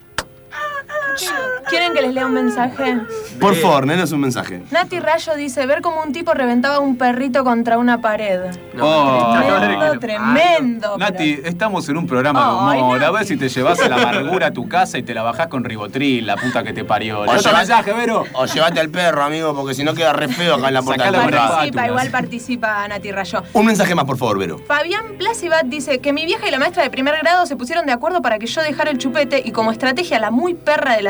fuera. ¿Quieren que les lea un mensaje? Por favor, nenas un mensaje. Nati Rayo dice, ver cómo un tipo reventaba un perrito contra una pared. Oh. Tremendo, tremendo. Nati, estamos en un programa de Ay, humor. A ver si te llevas la amargura a tu casa y te la bajás con ribotril, la puta que te parió. O lleva- mensaje, Vero. O llévate al perro, amigo, porque si no queda re feo acá en la puerta programa. Participa, igual participa Nati Rayo. Un mensaje más, por favor, Vero. Fabián Placibat dice que mi vieja y la maestra de primer grado se pusieron de acuerdo para que yo dejara el chupete y como estrategia la muy perra del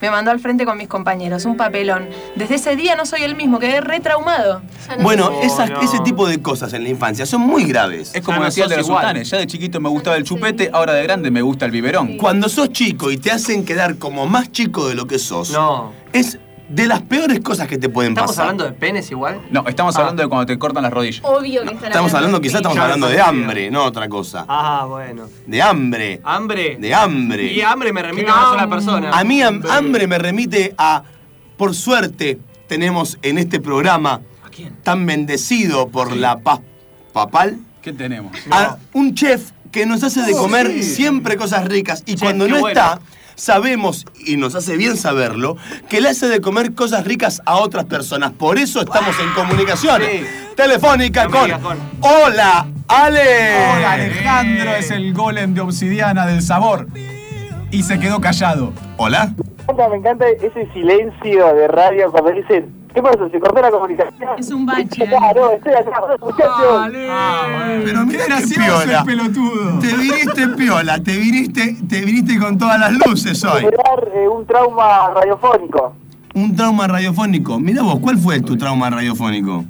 me mandó al frente con mis compañeros. Un papelón. Desde ese día no soy el mismo, quedé retraumado. Bueno, esas- ese tipo de cosas en la infancia son muy graves. Es como decía de los sultanes. Ya de chiquito me gustaba el chupete, ahora de grande me gusta el biberón. Cuando sos chico y te hacen quedar como más chico de lo que sos, No. es de las peores cosas que te pueden ¿Estamos pasar. hablando de penes igual? No, estamos Ah. hablando de cuando te cortan las rodillas. Obvio que están Estamos hablando, quizás estamos hablando de hambre, no otra cosa. Ah, bueno. De hambre. ¿Hambre? De hambre. Y hambre me remite a una sola persona. A mí ham- hambre me remite a, por suerte, tenemos en este programa tan bendecido por la paz papal, ¿Qué tenemos? a un chef que nos hace de Oh, comer sí. siempre cosas ricas y cuando no bueno. está, sabemos, y nos hace bien saberlo, que le hace de comer cosas ricas a otras personas. Por eso estamos en comunicación telefónica No con... con. ¡Hola, Ale! Hola, Alejandro es el golem de obsidiana del sabor. Y se quedó callado. ¿Hola? Me encanta ese silencio de radio cuando dicen, ¿qué pasa? ¿Se cortó la comunicación? Es un bache. Ah, no, estoy acá, muchachos. Pero mira gracioso piola. el pelotudo. Te viniste piola, te viniste, te viniste con todas las luces hoy. Generar eh, un trauma radiofónico. Un trauma radiofónico. Mira vos, ¿cuál fue tu trauma radiofónico?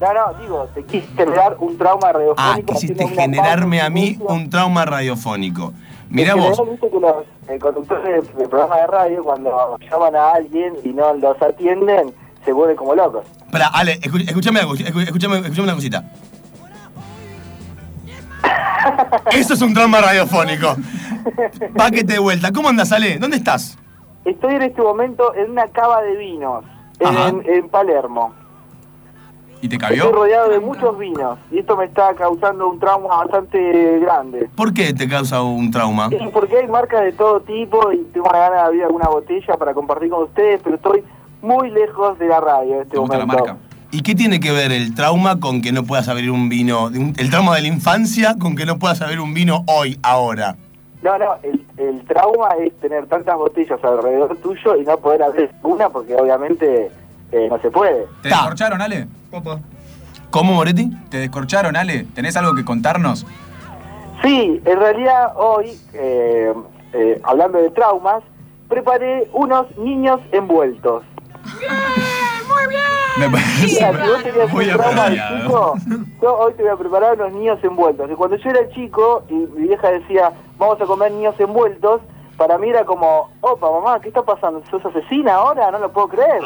No, no, digo, te quise generar un trauma Ah, radiofónico. quisiste haciendo una generarme a mí un trauma radiofónico. Mirá En vos. viste que los eh, conductores de, de programas de radio, cuando llaman a alguien y no los atienden, se vuelven como locos. Pará, Ale, escúchame, algo, escúchame, escúchame una cosita. Eso es un trauma radiofónico. Paquete de vuelta. ¿Cómo andas, Ale? ¿Dónde estás? Estoy en este momento en una cava de vinos, en, en Palermo. ¿Y te Estoy rodeado de muchos vinos y esto me está causando un trauma bastante grande. ¿Por qué te causa un trauma? Sí, porque hay marcas de todo tipo y tengo una gana de abrir alguna botella para compartir con ustedes, pero estoy muy lejos de la radio en este momento. ¿Y qué tiene que ver el trauma con que no puedas abrir un vino? El trauma de la infancia con que no puedas abrir un vino hoy, ahora. No, no, el, el trauma es tener tantas botellas alrededor tuyo y no poder abrir una porque obviamente eh, no se puede. ¿Te descorcharon, Ale? ¿Cómo, Moretti? ¿Te descorcharon, Ale? ¿Tenés algo que contarnos? Sí, en realidad hoy, eh, eh, hablando de traumas, preparé unos niños envueltos. Me tenías Muy de apropiado. chico, yo hoy te voy a preparar unos niños envueltos. Y cuando yo era chico y mi vieja decía, vamos a comer niños envueltos, para mí era como, opa, mamá, ¿qué está pasando? ¿Sos asesina ahora? No lo puedo creer.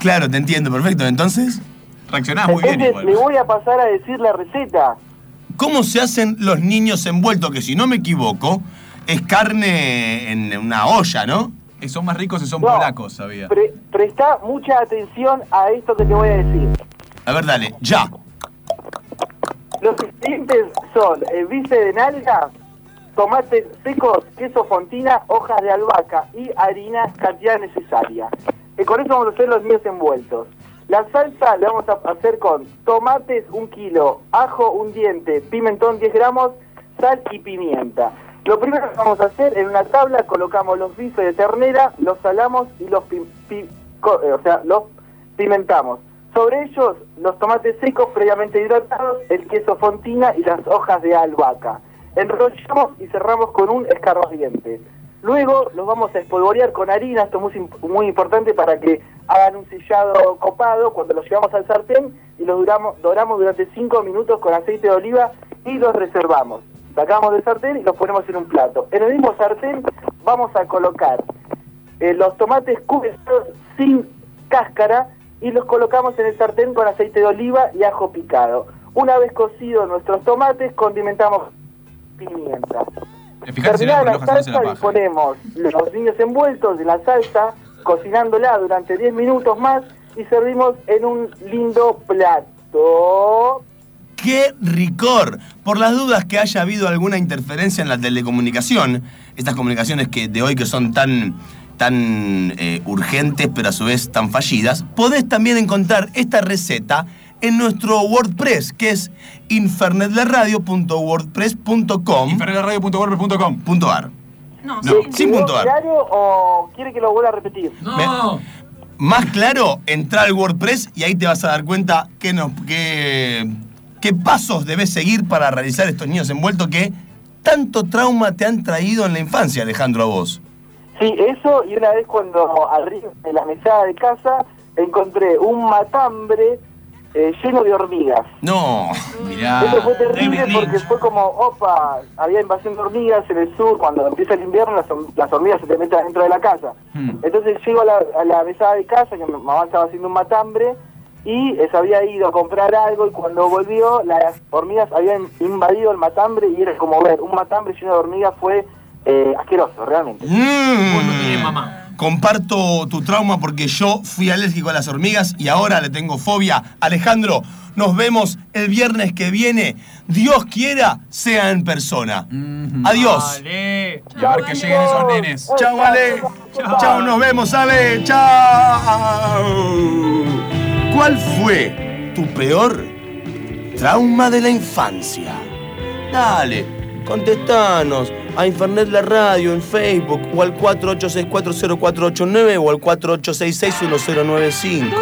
Claro, te entiendo, perfecto. Entonces, reaccionás Entonces le voy a pasar a decir la receta. ¿Cómo se hacen los niños envueltos? Que si no me equivoco, es carne en una olla, ¿no? Son más ricos si son No. polacos, sabía. Pre- presta mucha atención a esto que te voy a decir. A ver, dale, ya. Los ingredientes son eh, bife de nalga, tomates secos, queso fontina, hojas de albahaca y harina cantidad necesaria. Eh, con eso vamos a hacer los niños envueltos. La salsa la vamos a hacer con tomates un kilo, ajo un diente, pimentón 10 gramos, sal y pimienta. Lo primero que vamos a hacer, en una tabla colocamos los bifes de ternera, los salamos y eh, los pimentamos. Sobre ellos, los tomates secos previamente hidratados, el queso fontina y las hojas de albahaca. Enrollamos y cerramos con un escarbadiente. Luego los vamos a espolvorear con harina, esto es muy, muy importante para que hagan un sellado copado cuando los llevamos al sartén y los duramos, doramos durante 5 minutos con aceite de oliva y los reservamos. Sacamos del sartén y los ponemos en un plato. En el mismo sartén vamos a colocar eh, los tomates cubiertos sin cáscara y los colocamos en el sartén con aceite de oliva y ajo picado. Una vez cocidos nuestros tomates, condimentamos pimienta. Terminada la la la salsa, paja. disponemos los niños envueltos de la salsa, cocinándola durante 10 minutos más y servimos en un lindo plato. ¡Qué ricor! Por las dudas que haya habido alguna interferencia en la telecomunicación, estas comunicaciones que de hoy que son tan, tan eh, urgentes pero a su vez tan fallidas, podés también encontrar esta receta en nuestro WordPress, que es infernetlerradio.wordpress.com infernetlerradio.wordpress.com punto ar. No, No, sin punto ar. claro o quiere que lo vuelva a repetir? Me- Más claro, entra al WordPress y ahí te vas a dar cuenta qué, nos, qué, qué pasos debes seguir para realizar estos niños envueltos que tanto trauma te han traído en la infancia, Alejandro, a vos. Sí, eso, y una vez cuando arriba de la mesada de casa encontré un matambre eh, lleno de hormigas. No, mirá. Eso fue terrible porque fue como, opa, había invasión de hormigas en el sur, cuando empieza el invierno las, las hormigas se te meten dentro de la casa. Hmm. Entonces llego a la, a la mesada de casa, que mi mamá estaba haciendo un matambre, y se había ido a comprar algo, y cuando volvió, las hormigas habían invadido el matambre, y era como ver, un matambre lleno de hormigas fue eh, asqueroso, realmente. Mm. Comparto tu trauma porque yo fui alérgico a las hormigas y ahora le tengo fobia. Alejandro, nos vemos el viernes que viene. Dios quiera, sea en persona. Adiós. Vale. Y a ver que lleguen esos nenes. Chao, Ale. Chao, nos vemos, Ale. Chao. ¿Cuál fue tu peor trauma de la infancia? Dale, contestanos a Infernet la Radio en Facebook o al 48640489 o al 48661095.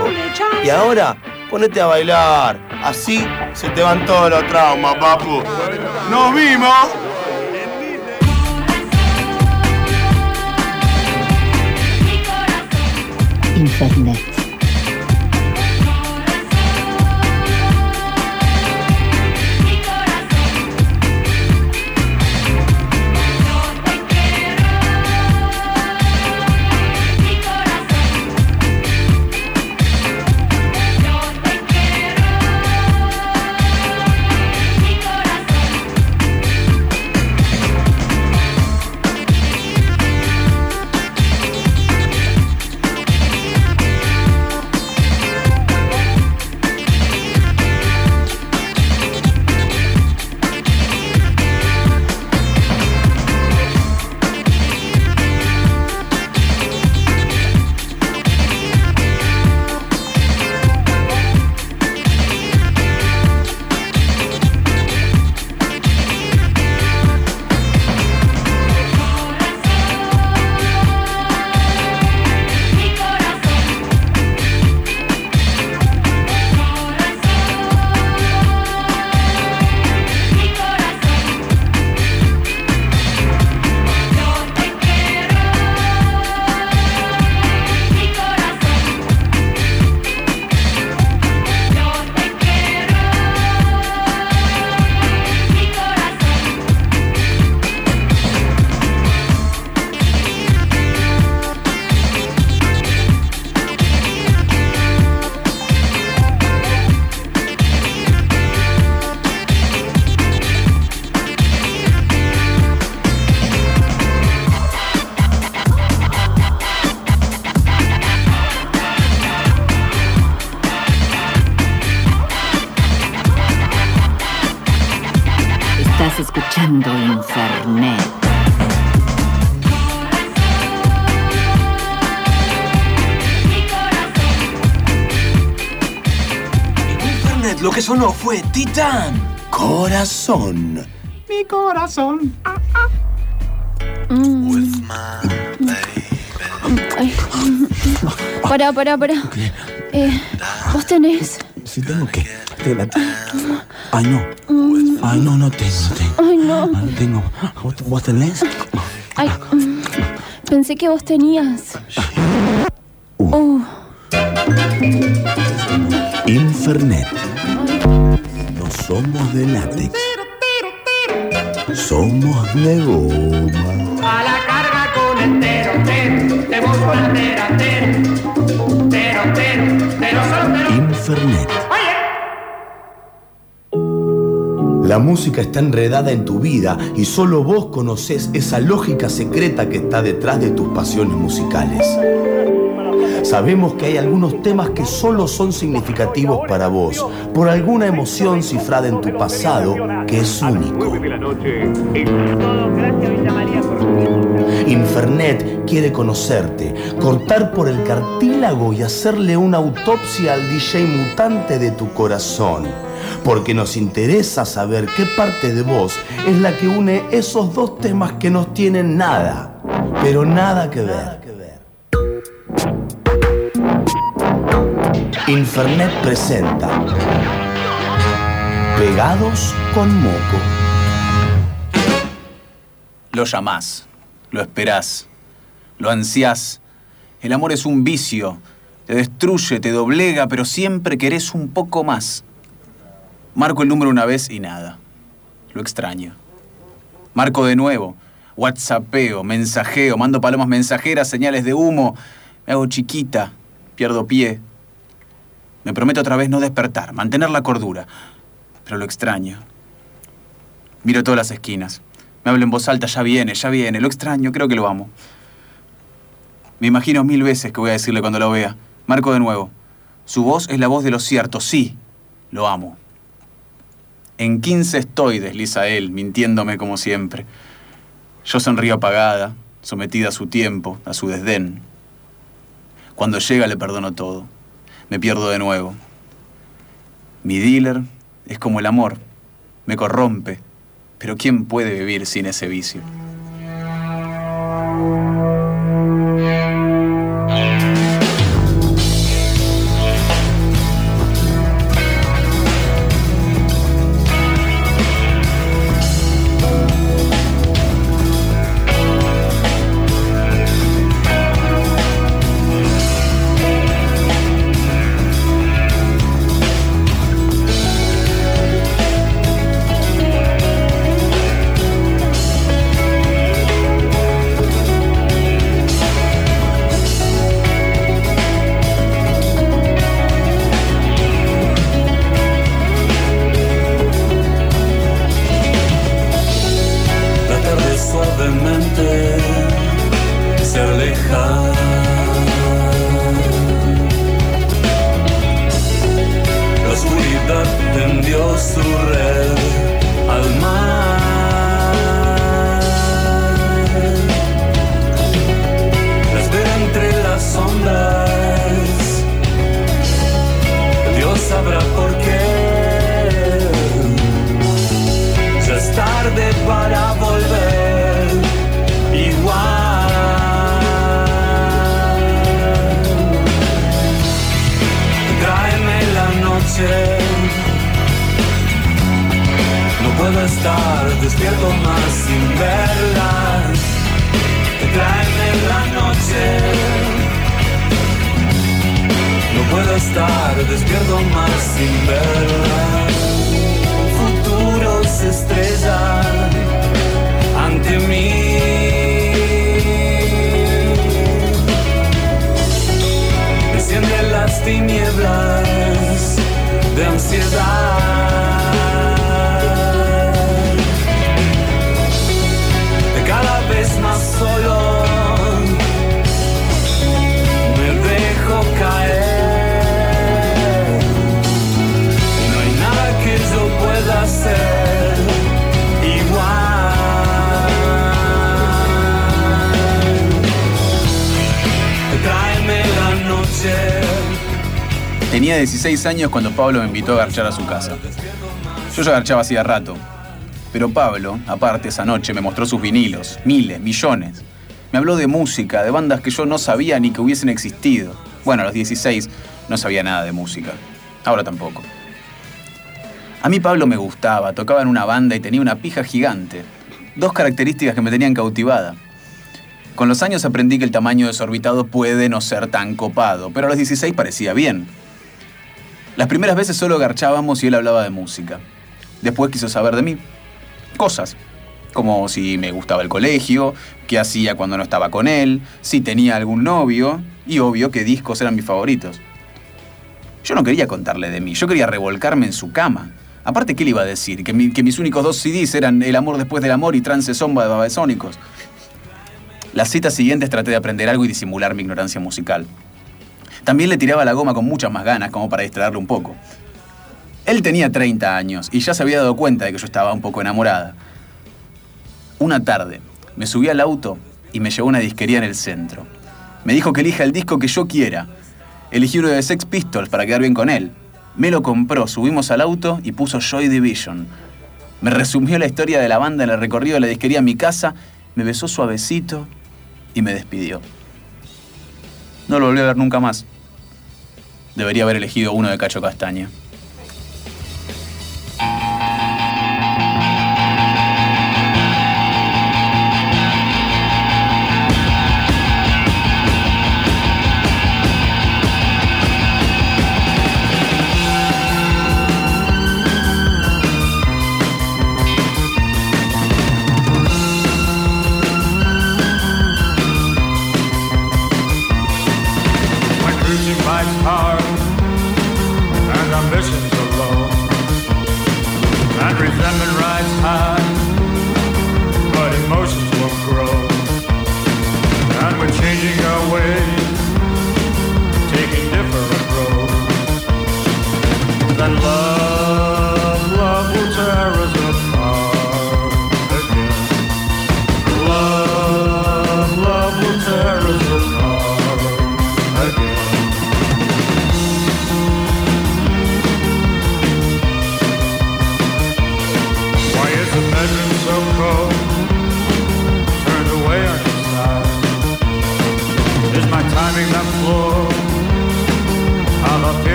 Y ahora, ponete a bailar. Así se te van todos los traumas, papu. ¡Nos vimos! Infernet. Corazón. Mi corazón. Ay. Pará, pará, pará. Eh, ¿Vos tenés? Si tengo que. Ay, no. Mm, Ay, no, no tengo, no tengo. Ay, no. No tengo. ¿Vos, tenés? Ay, mm, pensé que vos tenías. Uh, Infernet. No somos de látex. Somos de goma. A la carga con el tero, tero, te busco la tera, tero, tero, tero, tero, tero. Infernet. La música está enredada en tu vida y solo vos conocés esa lógica secreta que está detrás de tus pasiones musicales. Sabemos que hay algunos temas que solo son significativos para vos, por alguna emoción cifrada en tu pasado que es único. Infernet quiere conocerte, cortar por el cartílago y hacerle una autopsia al DJ mutante de tu corazón. Porque nos interesa saber qué parte de vos es la que une esos dos temas que no tienen nada, pero nada que ver. Infernet presenta Pegados con Moco. Lo llamás, lo esperás, lo ansiás. El amor es un vicio, te destruye, te doblega, pero siempre querés un poco más. Marco el número una vez y nada. Lo extraño. Marco de nuevo. Whatsappeo, mensajeo, mando palomas mensajeras, señales de humo. Me hago chiquita, pierdo pie. Me prometo otra vez no despertar, mantener la cordura. Pero lo extraño. Miro todas las esquinas. Me hablo en voz alta, ya viene, ya viene. Lo extraño, creo que lo amo. Me imagino mil veces que voy a decirle cuando lo vea. Marco de nuevo. Su voz es la voz de lo cierto, sí, lo amo. En 15 estoy, desliza él, mintiéndome como siempre. Yo sonrío apagada, sometida a su tiempo, a su desdén. Cuando llega le perdono todo. Me pierdo de nuevo. Mi dealer es como el amor. Me corrompe. Pero ¿quién puede vivir sin ese vicio? 16 años cuando Pablo me invitó a garchar a su casa. Yo ya garchaba hacía rato, pero Pablo, aparte esa noche, me mostró sus vinilos, miles, millones. Me habló de música, de bandas que yo no sabía ni que hubiesen existido. Bueno, a los 16 no sabía nada de música. Ahora tampoco. A mí Pablo me gustaba, tocaba en una banda y tenía una pija gigante. Dos características que me tenían cautivada. Con los años aprendí que el tamaño desorbitado puede no ser tan copado, pero a los 16 parecía bien. Las primeras veces solo garchábamos y él hablaba de música. Después quiso saber de mí. Cosas. Como si me gustaba el colegio, qué hacía cuando no estaba con él, si tenía algún novio, y obvio qué discos eran mis favoritos. Yo no quería contarle de mí, yo quería revolcarme en su cama. Aparte, ¿qué le iba a decir? Que, mi- que mis únicos dos CDs eran El amor después del amor y Trance Zomba de Babasónicos. Las citas siguientes traté de aprender algo y disimular mi ignorancia musical. También le tiraba la goma con muchas más ganas, como para distraerlo un poco. Él tenía 30 años y ya se había dado cuenta de que yo estaba un poco enamorada. Una tarde, me subí al auto y me llevó a una disquería en el centro. Me dijo que elija el disco que yo quiera. Elegí uno de Sex Pistols para quedar bien con él. Me lo compró, subimos al auto y puso Joy Division. Me resumió la historia de la banda en el recorrido de la disquería a mi casa, me besó suavecito y me despidió. No lo volví a ver nunca más. Debería haber elegido uno de Cacho Castaña.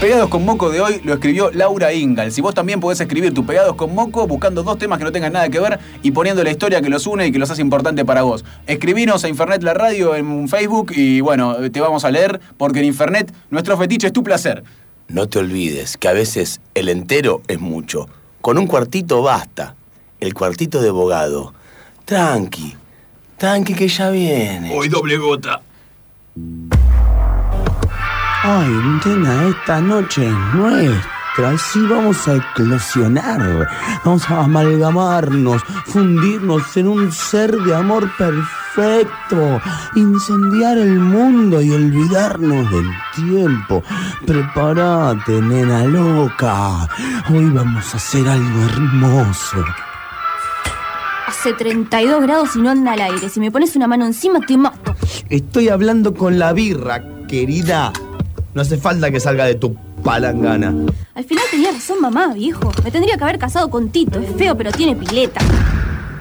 Pegados con Moco de hoy lo escribió Laura Ingal. Si vos también podés escribir tu Pegados con Moco buscando dos temas que no tengan nada que ver y poniendo la historia que los une y que los hace importante para vos. Escribinos a Infernet la radio en Facebook y bueno, te vamos a leer porque en Infernet nuestro fetiche es tu placer. No te olvides que a veces el entero es mucho. Con un cuartito basta. el cuartito de abogado. Tranqui, tranqui que ya viene. Hoy doble gota. Ay, nena, esta noche es nuestra. Sí, vamos a eclosionar. Vamos a amalgamarnos, fundirnos en un ser de amor perfecto. Incendiar el mundo y olvidarnos del tiempo. Prepárate, nena loca. Hoy vamos a hacer algo hermoso. Hace 32 grados y no anda al aire. Si me pones una mano encima, te mato. Estoy hablando con la birra, querida. No hace falta que salga de tu palangana. Al final tenía razón mamá, viejo. Me tendría que haber casado con Tito. Es feo, pero tiene pileta.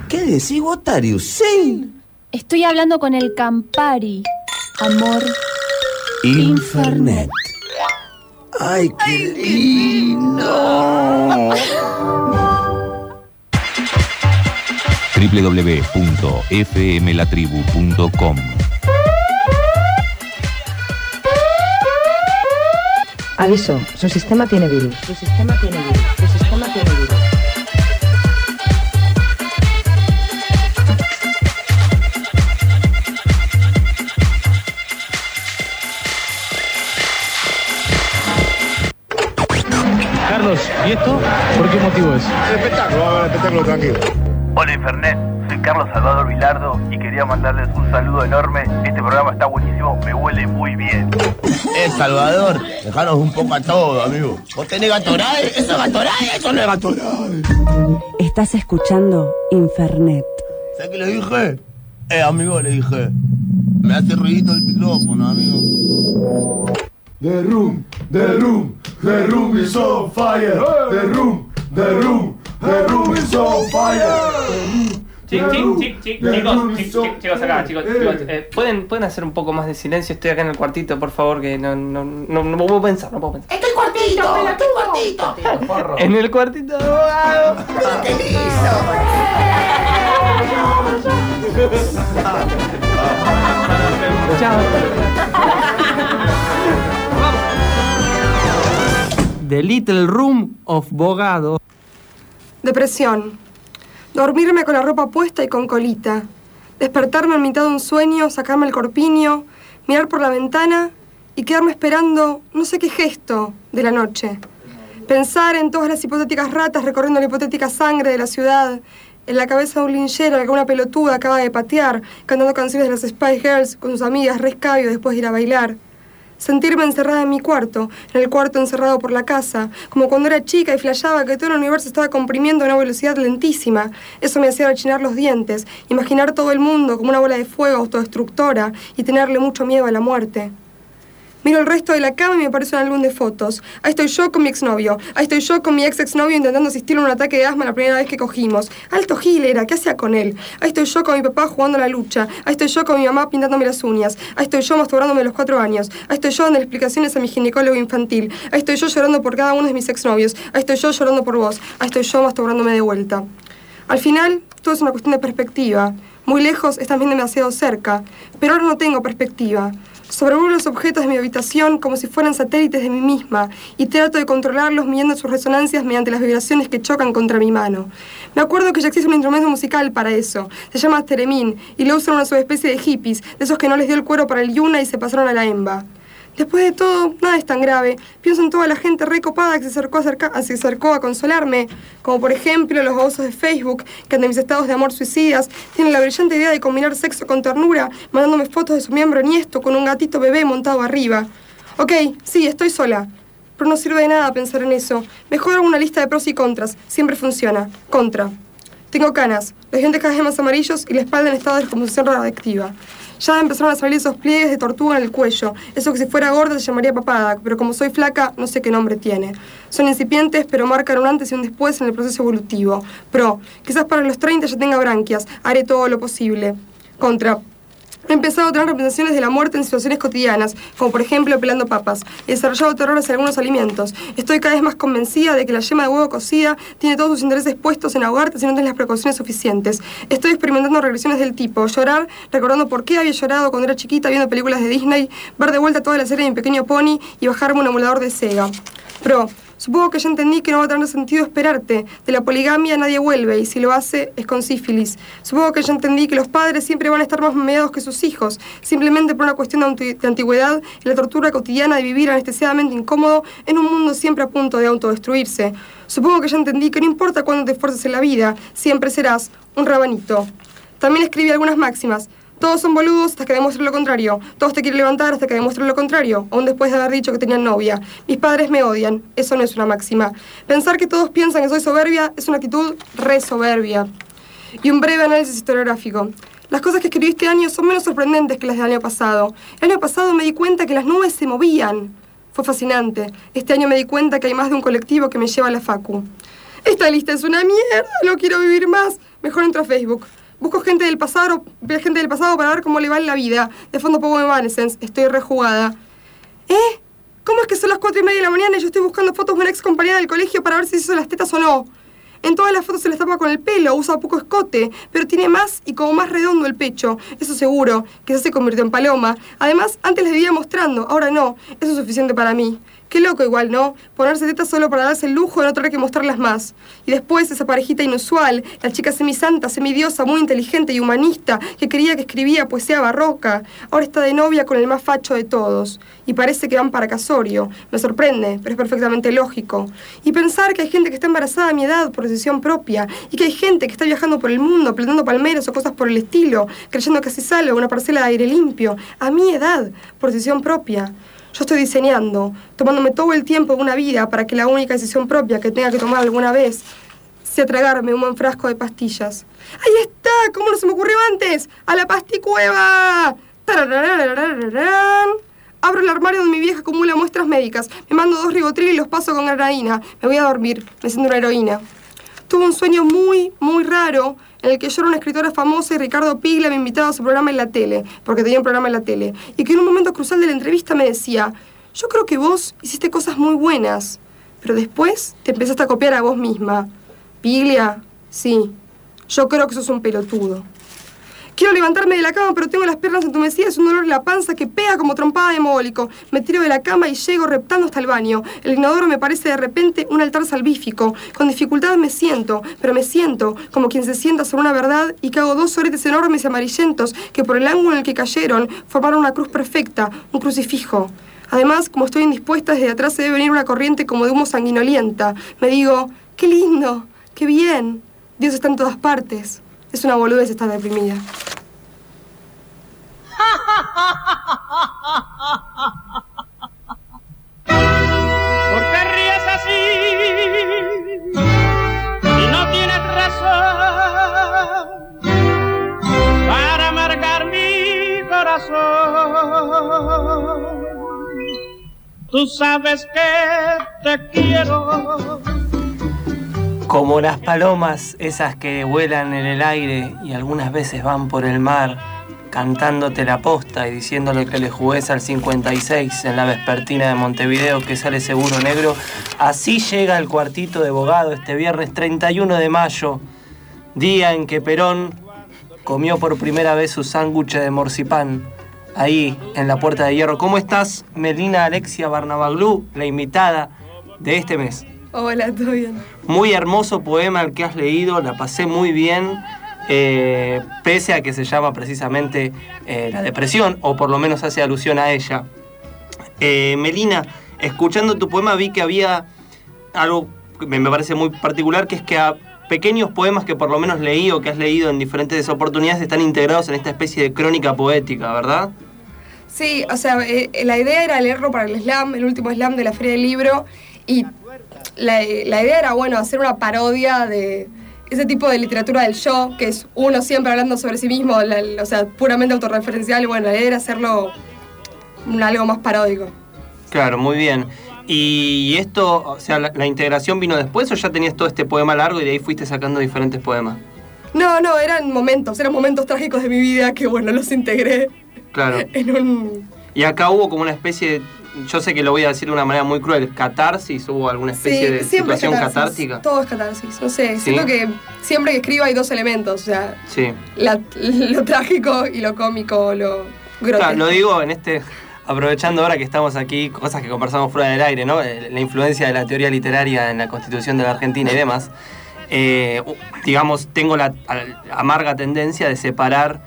¿Qué decís, Gotarius? Sí. Estoy hablando con el Campari. Amor. Infernet. Ay, qué lindo. www.fmlatribu.com Aviso, su sistema tiene virus. Su sistema tiene virus. Su sistema tiene virus. Carlos, ¿y esto? ¿Por qué motivo es? El espectáculo, vamos a espectáculo tranquilo. Hola Infernet, soy Carlos Salvador Vilardo y quería mandarles un saludo enorme. Este programa está buenísimo, me huele muy bien. Eh, Salvador, dejanos un poco a todo, amigo. ¿Vos tenés Gatorade? ¿Eso es Gatorade? Eso no es Gatorade. Estás escuchando Infernet. ¿Sabes qué le dije? Eh, amigo, le dije. Me hace ruidito el micrófono, amigo. The room, the room, the room is on fire. The room, the room, the room is on fire. Chic, chic, chic, chic, chicos, chic, chic, chicos acá, chicos, chicos, eh, ¿pueden, pueden hacer un poco más de silencio, estoy acá en el cuartito, por favor, que no, no, no, no puedo pensar, no puedo pensar. ¡Estoy cuartito! ¡Estoy cuartito! En el cuartito de abogado. ¡Qué The Little Room of Bogado. Depresión. Dormirme con la ropa puesta y con colita. Despertarme en mitad de un sueño, sacarme el corpiño, mirar por la ventana y quedarme esperando no sé qué gesto de la noche. Pensar en todas las hipotéticas ratas recorriendo la hipotética sangre de la ciudad, en la cabeza de un linchero al que una pelotuda acaba de patear, cantando canciones de las Spice Girls con sus amigas rescabio después de ir a bailar. Sentirme encerrada en mi cuarto, en el cuarto encerrado por la casa, como cuando era chica y flashaba que todo el universo estaba comprimiendo a una velocidad lentísima. Eso me hacía rechinar los dientes, imaginar todo el mundo como una bola de fuego autodestructora y tenerle mucho miedo a la muerte. Miro el resto de la cama y me aparece un álbum de fotos. Ahí estoy yo con mi exnovio. Ahí estoy yo con mi ex exnovio intentando asistir a un ataque de asma la primera vez que cogimos. Alto Gil ¿qué hacía con él? Ahí estoy yo con mi papá jugando a la lucha. Ahí estoy yo con mi mamá pintándome las uñas. Ahí estoy yo masturbándome los cuatro años. Ahí estoy yo dando explicaciones a mi ginecólogo infantil. Ahí estoy yo llorando por cada uno de mis exnovios. Ahí estoy yo llorando por vos. Ahí estoy yo masturbándome de vuelta. Al final, todo es una cuestión de perspectiva. Muy lejos es también demasiado cerca. Pero ahora no tengo perspectiva. Sobrevuelo los objetos de mi habitación como si fueran satélites de mí misma y trato de controlarlos midiendo sus resonancias mediante las vibraciones que chocan contra mi mano. Me acuerdo que ya existe un instrumento musical para eso. Se llama Teremín y lo usan una subespecie de hippies, de esos que no les dio el cuero para el yuna y se pasaron a la hemba. Después de todo, nada es tan grave. Pienso en toda la gente recopada que se acercó a, consolarme, como por ejemplo los babosos de Facebook, que ante mis estados de amor suicidas tienen la brillante idea de combinar sexo con ternura, mandándome fotos de su miembro niesto con un gatito bebé montado arriba. Ok, sí, estoy sola. Pero no sirve de nada pensar en eso. Mejor hago una lista de pros y contras. Siempre funciona. Contra. Tengo canas, los dientes cada vez más amarillos y la espalda en estado de descomposición radioactiva. Ya empezaron a salir esos pliegues de tortuga en el cuello. Eso que si fuera gorda se llamaría papada, pero como soy flaca, no sé qué nombre tiene. Son incipientes, pero marcan un antes y un después en el proceso evolutivo. Pro, quizás para los 30 ya tenga branquias. Haré todo lo posible. Contra. He empezado a tener representaciones de la muerte en situaciones cotidianas, como por ejemplo pelando papas. He desarrollado terror hacia algunos alimentos. Estoy cada vez más convencida de que la yema de huevo cocida tiene todos sus intereses puestos en ahogarte si no tienes las precauciones suficientes. Estoy experimentando regresiones del tipo llorar, recordando por qué había llorado cuando era chiquita viendo películas de Disney, ver de vuelta toda la serie de Mi Pequeño Pony y bajarme un emulador de Sega. Pro, Supongo que ya entendí que no va a tener sentido esperarte. De la poligamia nadie vuelve y si lo hace es con sífilis. Supongo que ya entendí que los padres siempre van a estar más meados que sus hijos, simplemente por una cuestión de, anti- de antigüedad y la tortura cotidiana de vivir anestesiadamente incómodo en un mundo siempre a punto de autodestruirse. Supongo que ya entendí que no importa cuándo te esfuerces en la vida, siempre serás un rabanito. También escribí algunas máximas. Todos son boludos hasta que demuestren lo contrario. Todos te quieren levantar hasta que demuestren lo contrario, aún después de haber dicho que tenían novia. Mis padres me odian. Eso no es una máxima. Pensar que todos piensan que soy soberbia es una actitud re soberbia. Y un breve análisis historiográfico. Las cosas que escribí este año son menos sorprendentes que las del año pasado. El año pasado me di cuenta que las nubes se movían. Fue fascinante. Este año me di cuenta que hay más de un colectivo que me lleva a la facu. Esta lista es una mierda, no quiero vivir más. Mejor entro a Facebook. Busco gente del pasado, gente del pasado para ver cómo le va en la vida. De fondo pongo Evanescence, estoy rejugada. ¿Eh? ¿Cómo es que son las cuatro y media de la mañana y yo estoy buscando fotos de una ex compañera del colegio para ver si se hizo las tetas o no? En todas las fotos se les tapa con el pelo, usa poco escote, pero tiene más y como más redondo el pecho. Eso seguro, quizás se convirtió en paloma. Además, antes les vivía mostrando, ahora no. Eso es suficiente para mí. Qué loco igual, ¿no? Ponerse tetas solo para darse el lujo de no tener que mostrarlas más. Y después esa parejita inusual, la chica semisanta, semidiosa, muy inteligente y humanista, que creía que escribía poesía barroca. Ahora está de novia con el más facho de todos. Y parece que van para casorio. Me sorprende, pero es perfectamente lógico. Y pensar que hay gente que está embarazada a mi edad por decisión propia. Y que hay gente que está viajando por el mundo, plantando palmeros o cosas por el estilo, creyendo que así sale una parcela de aire limpio. A mi edad, por decisión propia. Yo estoy diseñando, tomándome todo el tiempo de una vida para que la única decisión propia que tenga que tomar alguna vez sea tragarme un buen frasco de pastillas. ¡Ahí está! ¿Cómo no se me ocurrió antes? ¡A la pasticueva! Abro el armario donde mi vieja acumula muestras médicas. Me mando dos ribotril y los paso con granadina. Me voy a dormir. Me siento una heroína. Tuve un sueño muy, muy raro en el que yo era una escritora famosa y Ricardo Piglia me invitaba a su programa en la tele, porque tenía un programa en la tele, y que en un momento crucial de la entrevista me decía, yo creo que vos hiciste cosas muy buenas, pero después te empezaste a copiar a vos misma. Piglia, sí, yo creo que sos un pelotudo. Quiero levantarme de la cama, pero tengo las piernas entumecidas un dolor en la panza que pega como trompada de mogólico. Me tiro de la cama y llego reptando hasta el baño. El inodoro me parece de repente un altar salvífico. Con dificultad me siento, pero me siento como quien se sienta sobre una verdad y hago dos soretes enormes y amarillentos que por el ángulo en el que cayeron formaron una cruz perfecta, un crucifijo. Además, como estoy indispuesta, desde atrás se debe venir una corriente como de humo sanguinolienta. Me digo, qué lindo, qué bien. Dios está en todas partes. Es una boludez estar deprimida. ¿Por qué ríes así? Si no tienes razón para amargar mi corazón. Tú sabes que te quiero. Como las palomas, esas que vuelan en el aire y algunas veces van por el mar, cantándote la posta y diciéndole que le jugués al 56 en la vespertina de Montevideo que sale seguro negro, así llega el cuartito de Bogado este viernes 31 de mayo, día en que Perón comió por primera vez su sándwich de morcipán. Ahí, en la Puerta de Hierro. ¿Cómo estás, Melina Alexia Barnabaglú, la invitada de este mes? Hola, ¿todo bien? Muy hermoso poema el que has leído, la pasé muy bien, eh, pese a que se llama precisamente eh, La depresión, o por lo menos hace alusión a ella. Eh, Melina, escuchando tu poema vi que había algo que me parece muy particular, que es que a pequeños poemas que por lo menos leí o que has leído en diferentes oportunidades están integrados en esta especie de crónica poética, ¿verdad? Sí, o sea, eh, la idea era leerlo para el slam, el último slam de la Feria del Libro, y la, la idea era, bueno, hacer una parodia de ese tipo de literatura del yo, que es uno siempre hablando sobre sí mismo, la- o sea, puramente autorreferencial, bueno, la idea era hacerlo un algo más paródico. Claro, muy bien. ¿Y esto, o sea, la, la integración vino después o ya tenías todo este poema largo y de ahí fuiste sacando diferentes poemas? No, no, eran momentos, eran momentos trágicos de mi vida que, bueno, los integré Claro. en un... Y acá hubo como una especie de, yo sé que lo voy a decir de una manera muy cruel, catarsis, hubo alguna especie de es situación catártica. Todo es catarsis, no sé, ¿Sí? siento que siempre que escribo hay dos elementos, o sea, Sí. la- lo trágico y lo cómico, lo grotesco. Claro, lo digo en este aprovechando ahora que estamos aquí, cosas que conversamos fuera del aire, ¿no? Eh, La influencia de la teoría literaria en la constitución de la Argentina y demás. eh, digamos, tengo la amarga tendencia de separar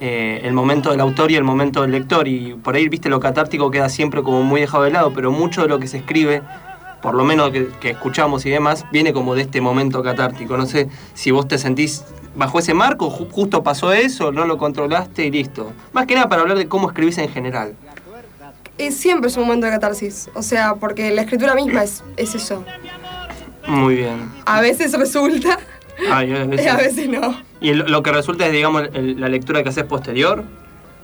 eh, el momento del autor y el momento del lector. Y por ahí, viste, lo catártico queda siempre como muy dejado de lado, pero mucho de lo que se escribe, por lo menos que, que escuchamos y demás, viene como de este momento catártico. No sé si vos te sentís bajo ese marco, ju- justo pasó eso, no lo controlaste y listo. Más que nada para hablar de cómo escribís en general. Y siempre es un momento de catarsis. O sea, porque la escritura misma es, es eso. Muy bien. A veces resulta, Ay, a y veces- a veces no. Y lo, lo que resulta es, digamos, el- la lectura que haces posterior.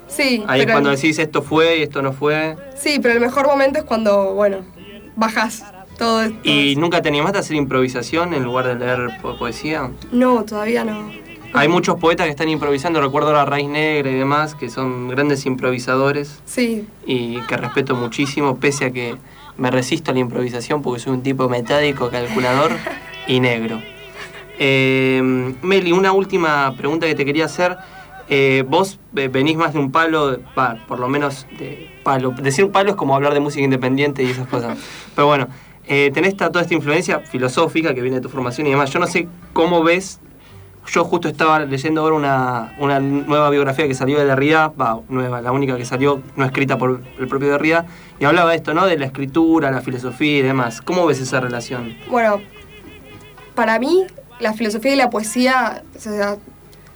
Sí, Ahí es cuando decís esto fue y esto no fue. sí, pero el mejor momento es cuando, bueno, bajas todo esto. ¿Y nunca te animaste a hacer improvisación en lugar de leer po- poesía? No, todavía no. Hay muchos poetas que están improvisando, recuerdo a la Raíz Negra y demás, que son grandes improvisadores Sí, y que respeto muchísimo, pese a que me resisto a la improvisación porque soy un tipo metádico, calculador y negro. Eh, Meli, una última pregunta que te quería hacer. Eh, vos eh, venís más de un palo, por lo menos de palo. Decir palo es como hablar de música independiente y esas cosas. Pero bueno, eh, tenés toda esta influencia filosófica que viene de tu formación y demás. Yo no sé cómo ves. Yo justo estaba leyendo ahora una, nueva biografía que salió de Derrida, va, nueva, la única que salió, no escrita por el propio Derrida, y hablaba de esto, ¿no? De la escritura, la filosofía y demás. ¿Cómo ves esa relación? bueno, para mí la filosofía y la poesía, o sea,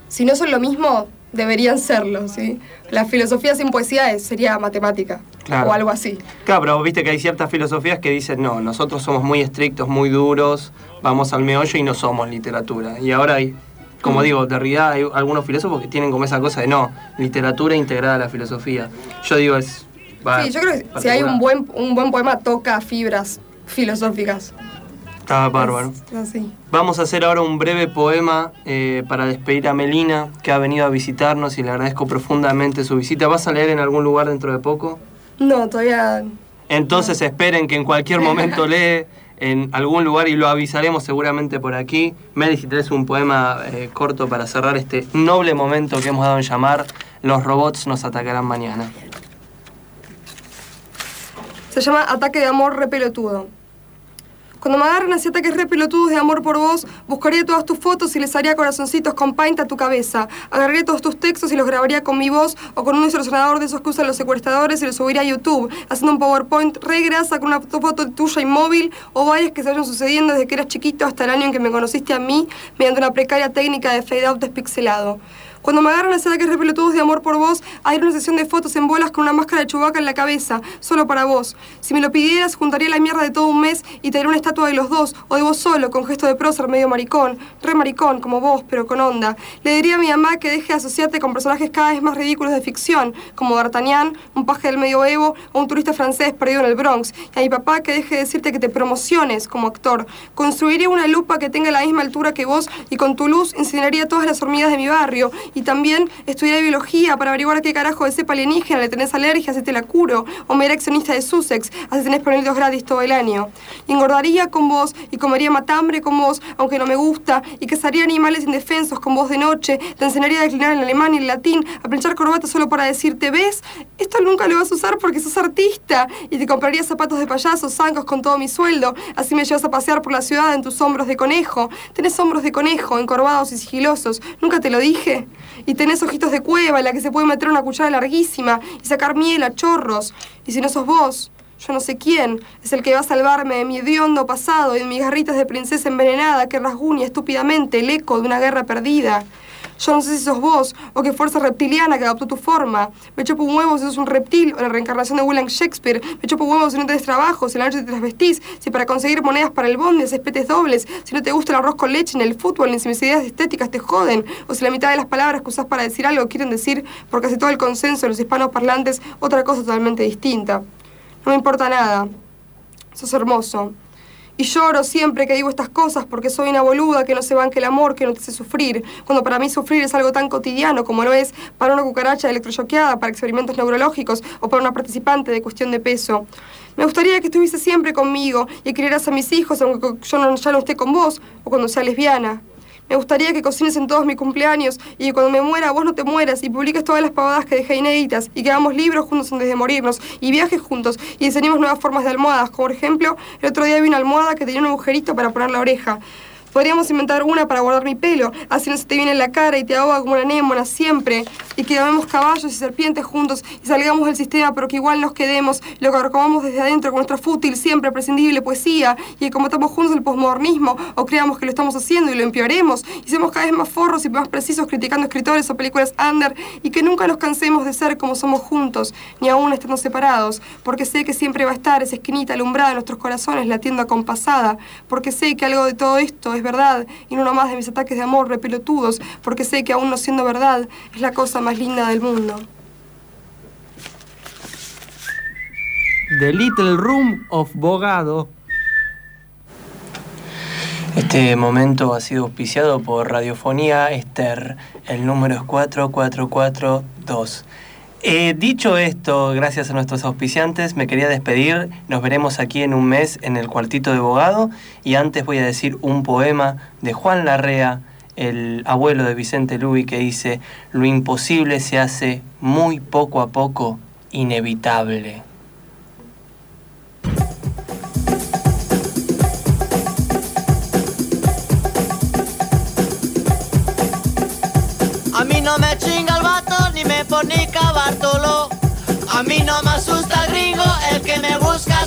si no son lo mismo, deberían serlo, ¿sí? La filosofía sin poesía es- sería matemática Claro. o algo así. Claro, pero viste que hay ciertas filosofías que dicen, no, nosotros somos muy estrictos, muy duros, vamos al meollo y no somos literatura. Y ahora hay, como Mm. digo, Derrida, hay algunos filósofos que tienen como esa cosa de, no, literatura integrada a la filosofía. Yo digo, es... va, sí, yo creo que si hay un buen, un buen poema toca fibras filosóficas. Está bárbaro. Es así. Vamos a hacer ahora un breve poema eh, para despedir a Melina, que ha venido a visitarnos y le agradezco profundamente su visita. ¿Vas a leer en algún lugar dentro de poco? No, todavía Entonces esperen que en cualquier momento lee en algún lugar y lo avisaremos seguramente por aquí. Meli, si tenés un poema eh, corto para cerrar este noble momento que hemos dado en llamar Los robots nos atacarán mañana. Se llama Ataque de amor re pelotudo. Cuando me agarran así ataques re pelotudos de amor por vos, buscaría todas tus fotos y les haría corazoncitos con paint a tu cabeza. Agarraría todos tus textos y los grabaría con mi voz o con un distorsionador de esos que usan los secuestradores y los subiría a YouTube, haciendo un PowerPoint re grasa con una foto tuya inmóvil o varias que se vayan sucediendo desde que eras chiquito hasta el año en que me conociste a mí mediante una precaria técnica de fade out despixelado. Cuando me agarran así ataques re pelotudos de amor por vos, hay una sesión de fotos en bolas con una máscara de chubaca en la cabeza, solo para vos. Si me lo pidieras, juntaría la mierda de todo un mes y te haría una estatua de los dos, o de vos solo, con gesto de prócer medio maricón, re maricón, como vos, pero con onda. Le diría a mi mamá que deje de asociarte con personajes cada vez más ridículos de ficción, como D'Artagnan, un paje del medioevo o un turista francés perdido en el Bronx. Y a mi papá que deje de decirte que te promociones como actor. Construiría una lupa que tenga la misma altura que vos y con tu luz incineraría todas las hormigas de mi barrio. Y también estudiaría biología para averiguar qué carajo de cepa alienígena le tenés alergia, si te la curo. O me haré accionista de Sussex, así tenés permisos gratis todo el año. Y engordaría con vos y comería matambre con vos, aunque no me gusta. Y cazaría animales indefensos con vos de noche. Te enseñaría a declinar el alemán y el latín, a planchar corbatas solo para decirte, ¿ves? Esto nunca lo vas a usar porque sos artista. Y te compraría zapatos de payaso, zancos con todo mi sueldo. Así me llevas a pasear por la ciudad en tus hombros de conejo. Tenés hombros de conejo, encorvados y sigilosos. ¿Nunca te lo dije? Y tenés ojitos de cueva en la que se puede meter una cuchara larguísima y sacar miel a chorros. Y si no sos vos, yo no sé quién, es el que va a salvarme de mi hediondo pasado y de mis garritas de princesa envenenada que rasguña estúpidamente el eco de una guerra perdida. Yo no sé si sos vos o qué fuerza reptiliana que adoptó tu forma. Me chupo un huevo si sos un reptil o la reencarnación de William Shakespeare. Me chupo un huevo si no tenés trabajo, si en la noche te transvestís, si para conseguir monedas para el bondi haces dobles, si no te gusta el arroz con leche en el fútbol, ni si mis ideas estéticas te joden, o si la mitad de las palabras que usás para decir algo quieren decir, por casi todo el consenso de los hispanos parlantes, otra cosa totalmente distinta. No me importa nada. Sos hermoso. Y lloro siempre que digo estas cosas porque soy una boluda que no se banque el amor, que no te hace sufrir, cuando para mí sufrir es algo tan cotidiano como lo es para una cucaracha electrochoqueada, para experimentos neurológicos o para una participante de cuestión de peso. Me gustaría que estuviese siempre conmigo y criaras a mis hijos aunque yo no- ya no esté con vos o cuando sea lesbiana. Me gustaría que cocines en todos mis cumpleaños y cuando me muera vos no te mueras y publiques todas las pavadas que dejé inéditas y que hagamos libros juntos antes de morirnos y viajes juntos y diseñemos nuevas formas de almohadas. Como por ejemplo, el otro día vi una almohada que tenía un agujerito para poner la oreja. Podríamos inventar una para guardar mi pelo, así no se te viene en la cara y te ahoga como una anémona siempre. Y que llamemos caballos y serpientes juntos y salgamos del sistema, pero que igual nos quedemos, lo que recomamos desde adentro con nuestra fútil, siempre prescindible poesía, y que combatamos juntos el posmodernismo, o creamos que lo estamos haciendo y lo empeoremos, y seamos cada vez más forros y más precisos criticando escritores o películas under, y que nunca nos cansemos de ser como somos juntos, ni aún estando separados, porque sé que siempre va a estar esa esquinita alumbrada en nuestros corazones latiendo acompasada, porque sé que algo de todo esto es verdad, y no nomás de mis ataques de amor repelotudos, porque sé que aún no siendo verdad, es la cosa más linda del mundo. The Little Room of Bogado. Este momento ha sido auspiciado por Radiofonía Esther. El número es 4442. Eh, dicho esto, gracias a nuestros auspiciantes, me quería despedir. Nos veremos aquí en un mes en el cuartito de Bogado. Y antes voy a decir un poema de Juan Larrea, el abuelo de Vicente Lubi, que dice: Lo imposible se hace muy poco a poco inevitable. Vato ni me fornica Bartolo. A mí no me asusta el gringo, el que me busca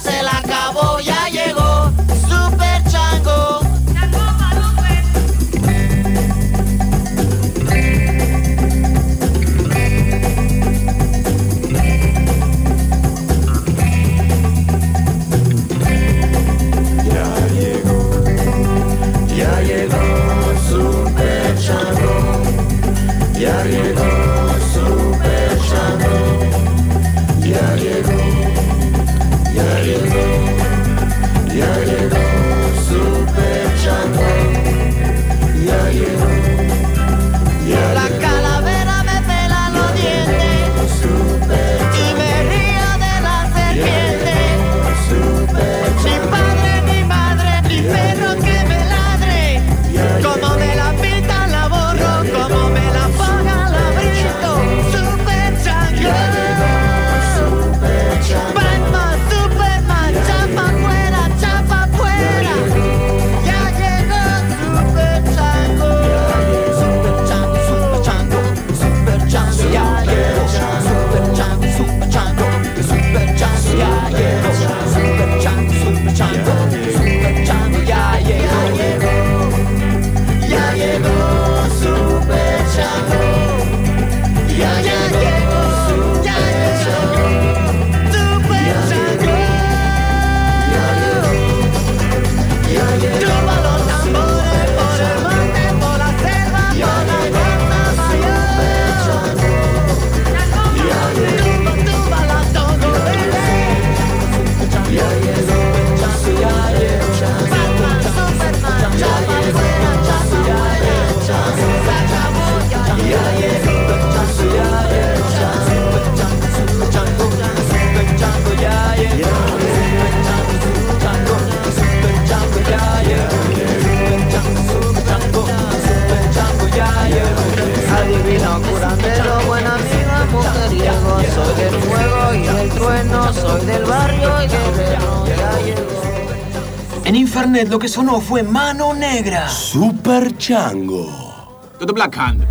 que sonó fue Mano Negra. Super Chango. The Black Hand.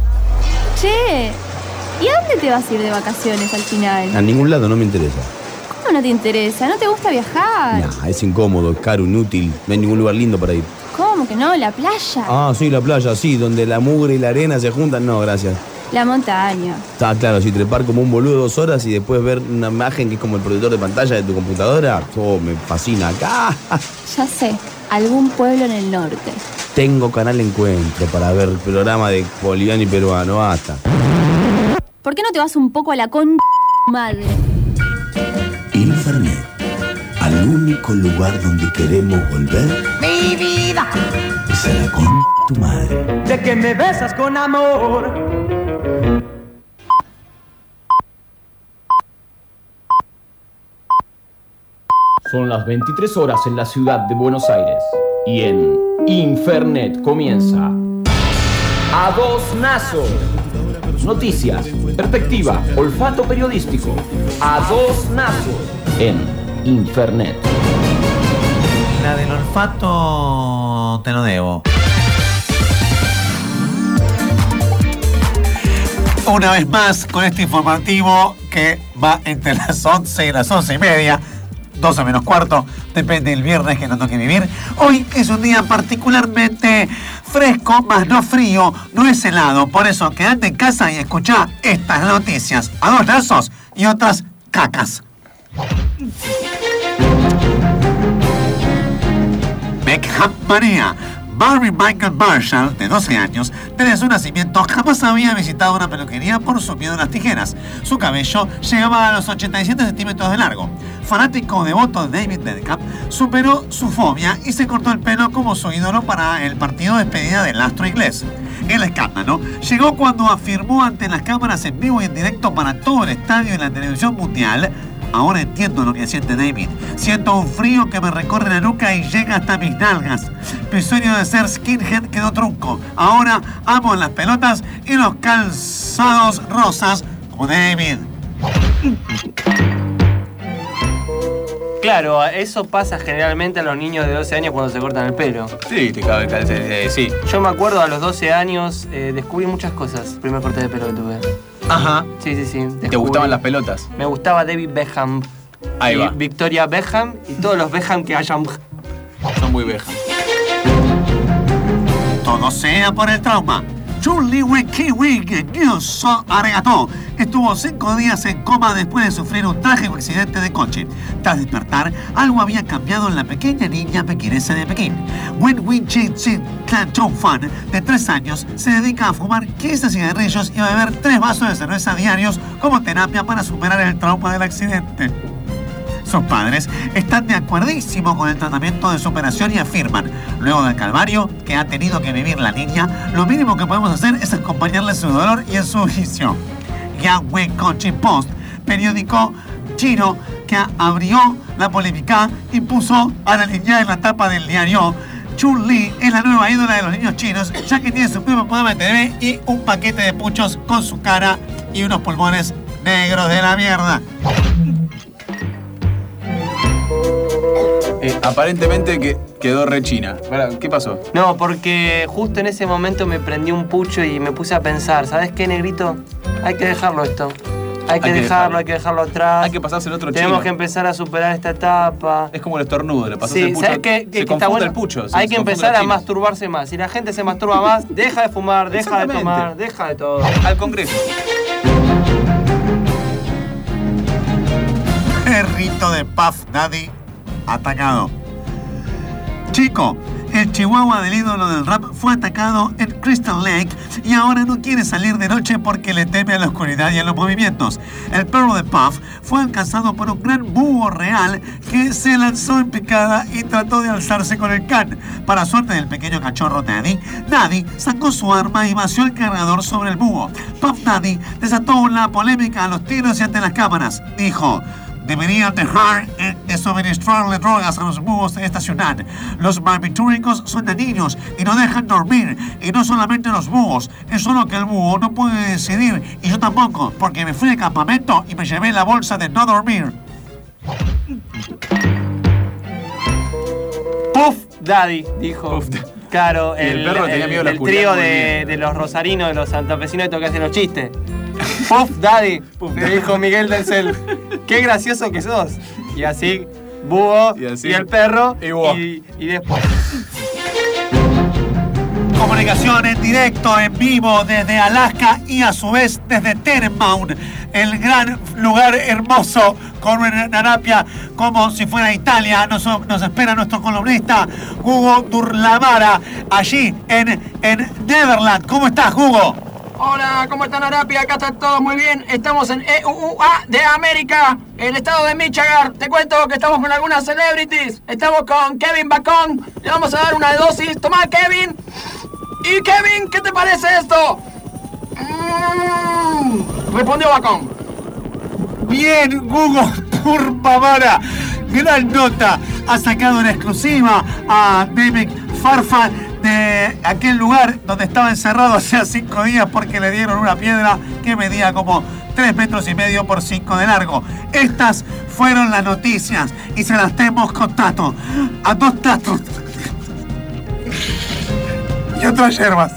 Che, ¿y a dónde te vas a ir de vacaciones al final? A ningún lado no me interesa. ¿Cómo no te interesa? ¿No te gusta viajar? Nah, es incómodo, caro, inútil. No hay ningún lugar lindo para ir. ¿Cómo que no? La playa. Ah, sí, la playa, sí, donde la mugre y la arena se juntan. No, gracias. La montaña. Está claro, si trepar como un boludo dos horas y después ver una imagen que es como el proyector de pantalla de tu computadora, oh, me fascina. Acá Ya sé, algún pueblo en el norte. tengo canal Encuentro para ver programa de boliviano y peruano, basta. ¿Por qué no te vas un poco a la con madre? Infernet, al único lugar donde queremos volver Mi vida. es a la con tu madre. De que me besas con amor. Son las 23 horas en la ciudad de Buenos Aires y en Infernet comienza A dos nazos. Noticias, perspectiva, olfato periodístico. A dos nazos. En Infernet. La del olfato te lo debo. Una vez más con este informativo que va entre las 11 y las 11 y media. 12 menos cuarto, depende del viernes que nos toque vivir. Hoy es un día particularmente fresco, más no frío, no es helado. Por eso quédate en casa y escucha estas noticias a dos lazos y otras cacas. Beckham María. Barbie Michael Marshall, de 12 años, desde su nacimiento jamás había visitado una peluquería por su miedo a las tijeras. Su cabello llegaba a los 87 centímetros de largo. Fanático devoto de David Beckham, superó su fobia y se cortó el pelo como su ídolo para el partido de despedida del astro inglés. El escándalo llegó cuando afirmó ante las cámaras en vivo y en directo para todo el estadio y la televisión mundial Ahora entiendo lo que siente David. Siento un frío que me recorre la nuca y llega hasta mis nalgas. Mi sueño de ser skinhead quedó trunco. Ahora amo las pelotas y los calzados rosas como David. Claro, eso pasa generalmente a los niños de 12 años cuando se cortan el pelo. Sí, te cabe calce, sí. Yo me acuerdo a los 12 años eh, descubrí muchas cosas. El primer corte de pelo que tuve. Ajá. Sí, sí, sí. ¿Te gustaban las pelotas? Me gustaba David Beckham. Ahí y va. Victoria Beckham y todos los Beckham que hayan. Son muy Beckham. Todo sea por el trauma. Nilsson Arigato estuvo cinco días en coma después de sufrir un trágico accidente de coche. Tras despertar, algo había cambiado en la pequeña niña pequinesa de Pekín. Wen Win Chin Chin Clan Chong Fan, de tres años, se dedica a fumar 15 cigarrillos y a beber tres vasos de cerveza diarios como terapia para superar el trauma del accidente. Sus padres están de acuerdísimo con el tratamiento de su operación y afirman, luego del calvario que ha tenido que vivir la niña, lo mínimo que podemos hacer es acompañarle en su dolor y en su juicio. Yang Wen Kochi Post, periódico chino que abrió la polémica y puso a la niña en la tapa del diario. Chun Li es la nueva ídola de los niños chinos, ya que tiene su propio programa de TV y un paquete de puchos con su cara y unos pulmones negros de la mierda. Eh, aparentemente que quedó rechina. ¿Qué pasó? No, porque justo en ese momento me prendí un pucho y me puse a pensar, ¿sabes qué, negrito? Hay que dejarlo esto. Hay que, Hay que dejarlo, dejarlo. hay que dejarlo atrás. Hay que pasarse el otro Tenemos chino. que empezar a superar esta etapa. Es como el estornudo, le pasas Sí, el pucho. ¿sabes qué? se Que- está bueno. el pucho. se- Hay que empezar a masturbarse más. Si la gente se masturba más, deja de fumar, deja de tomar, deja de todo. Al Congreso. Perrito de Puff Daddy atacado. Chico, el chihuahua del ídolo del rap fue atacado en Crystal Lake y ahora no quiere salir de noche porque le teme a la oscuridad y a los movimientos. El perro de Puff fue alcanzado por un gran búho real que se lanzó en picada y trató de alzarse con el can. Para suerte del pequeño cachorro Daddy, Daddy sacó su arma y vació el cargador sobre el búho. Puff Daddy desató la polémica a los tiros y ante las cámaras. Dijo, Deberían dejar eh, de suministrarle drogas a los búhos de esta ciudad. Los barbitúricos son de niños y no dejan dormir. Y no solamente los búhos, es solo que el búho no puede decidir. Y yo tampoco, porque me fui de campamento y me llevé la bolsa de no dormir. Puff Daddy, dijo. Claro, Y el perro tenía miedo a la el oscuridad trío de, los rosarinos, de los santafesinos que hacen los chistes. Puff Daddy, le dijo Miguel del Cel. Qué gracioso que sos. Y así, Búho y, así, el perro y vos. y, y después. Comunicación en directo, en vivo, desde Alaska y a su vez desde Tenenbaum, el gran lugar hermoso con una Arapia como si fuera Italia. Nos, nos espera nuestro columnista Hugo Durlamara allí en, en Neverland. ¿Cómo estás, Hugo? Hola, ¿cómo están Arapia? Acá está todo muy bien. Estamos en EUA de América, el estado de Michigan. Te cuento que estamos con algunas celebrities. Estamos con Kevin Bacon. Le vamos a dar una dosis. Toma, Kevin. Y Kevin, ¿qué te parece esto? Mm, respondió Bacon. Bien, Hugo Turmamara. Gran nota. Ha sacado en exclusiva a David Farfan de aquel lugar donde estaba encerrado hacía cinco días porque le dieron una piedra que medía como tres metros y medio por cinco de largo. Estas fueron las noticias y se las tenemos con Tato. A dos tatos. Y otras yerbas.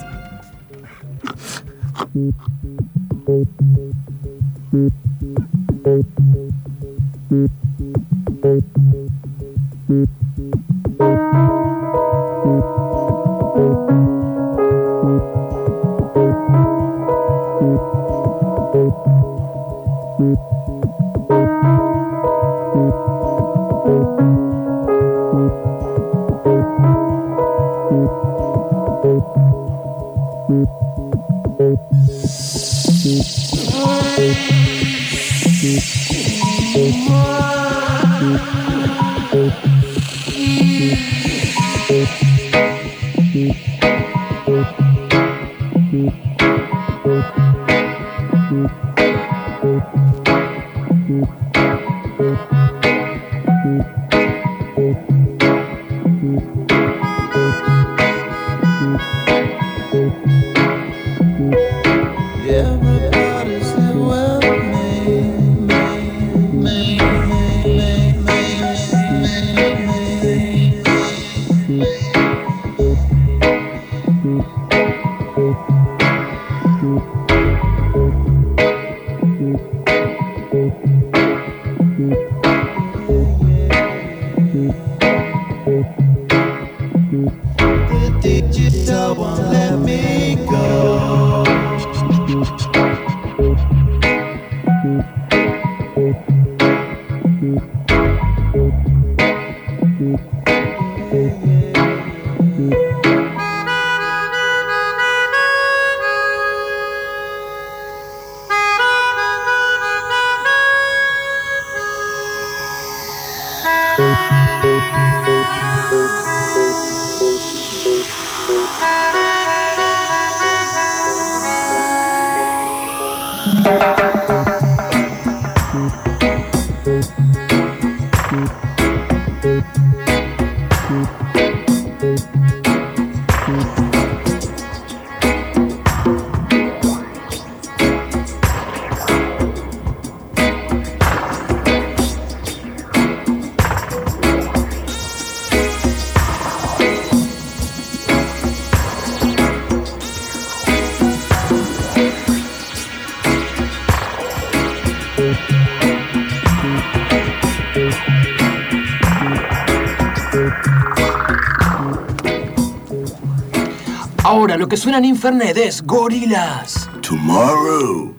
Que suena en Infernet es gorilas. Tomorrow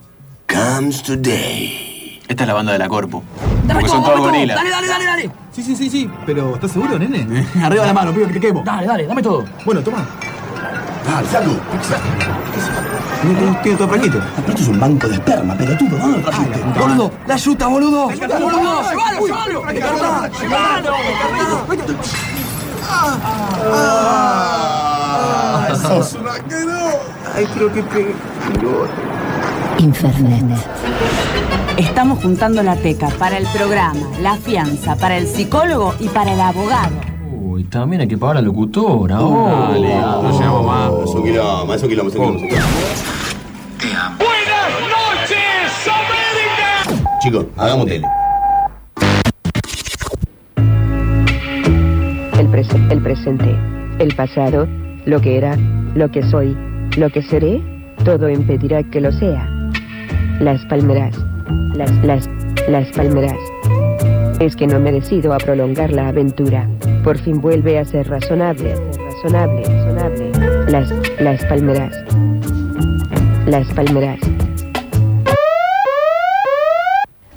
comes today. Esta es la banda de la Corpo. Dame Porque todo, son dame todos todo. gorilas. Dale, dale, dale, dale. Sí, sí, sí, sí. Pero, ¿estás seguro, nene? Arriba la mano, pido que te quemo. Dale, dale, dame todo. Bueno, toma. Dale, salud. No tengo tiene todo flaquito. Pero esto es un banco de esperma, pelotudo. ¿Dónde lo trajiste? Boludo, la yuta, boludo. Boludo, llévalo, llévalo. Llévalo, llévalo. sos una que no. Ay, creo que pegué. Infernet. Estamos juntando la teca para el programa, la fianza, para el psicólogo y para el abogado. Uy, también hay que pagar a la locutora. Oh. Dale, no llegamos más. Es un quilombo, es un quilombo, es un quilombo. Buenas noches, América. Chicos, hagamos tele. El, prese- el presente, el pasado, lo que era, lo que soy, lo que seré, todo impedirá que lo sea. Las palmeras, las, las, las palmeras. Es que no me decido a prolongar la aventura. Por fin vuelve a ser razonable, razonable, razonable. Las, las palmeras. Las palmeras.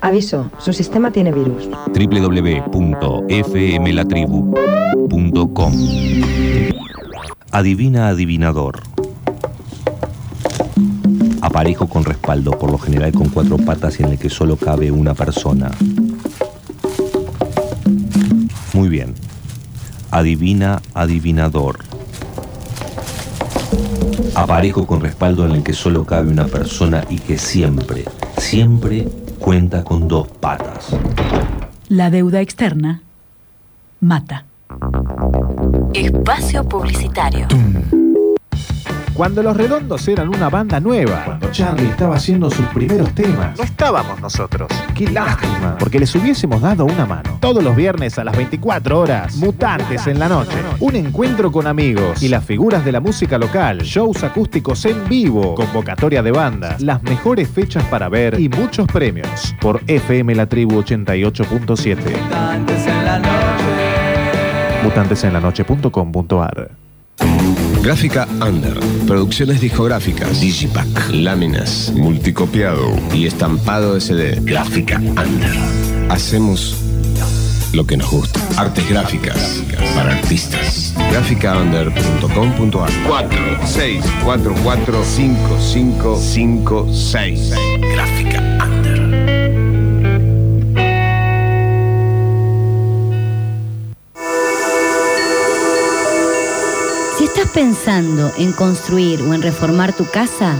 Aviso, su sistema tiene virus. www.fmlatribu.com Adivina adivinador. Aparejo con respaldo, por lo general con cuatro patas y en el que solo cabe una persona. Muy bien. Adivina adivinador. Aparejo con respaldo en el que solo cabe una persona y que siempre, siempre cuenta con dos patas. La deuda externa mata. Espacio Publicitario. Cuando los redondos eran una banda nueva. Cuando Charlie estaba haciendo sus primeros temas. No estábamos nosotros. Qué lástima. Porque les hubiésemos dado una mano. Todos los viernes a las 24 horas. Mutantes en la noche. Un encuentro con amigos y las figuras de la música local. Shows acústicos en vivo. Convocatoria de bandas. Las mejores fechas para ver y muchos premios. Por FM La Tribu 88.7. Mutantesenlanoche.com.ar Gráfica Under. Producciones discográficas. Digipack. Láminas. Multicopiado. Y estampado SD. Gráfica Under. Hacemos lo que nos gusta. Artes gráficas para artistas. Gráficaunder.com.ar 4 6 4 4 5 5 5 6 Gráfica pensando en construir o en reformar tu casa,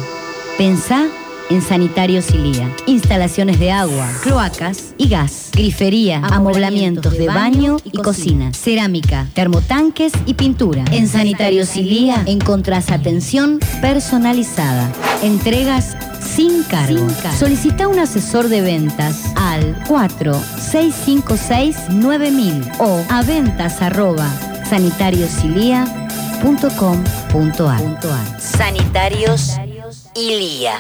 pensá en Sanitarios Ilía. Instalaciones de agua, cloacas y gas, grifería, amoblamientos de baño y cocina, cerámica, termotanques y pintura. En Sanitarios Ilía encontrás atención personalizada, entregas sin cargo. Solicita un asesor de ventas al 4656-9000 o a ventas arroba sanitariosilia.com.ar. Sanitarios Ilía.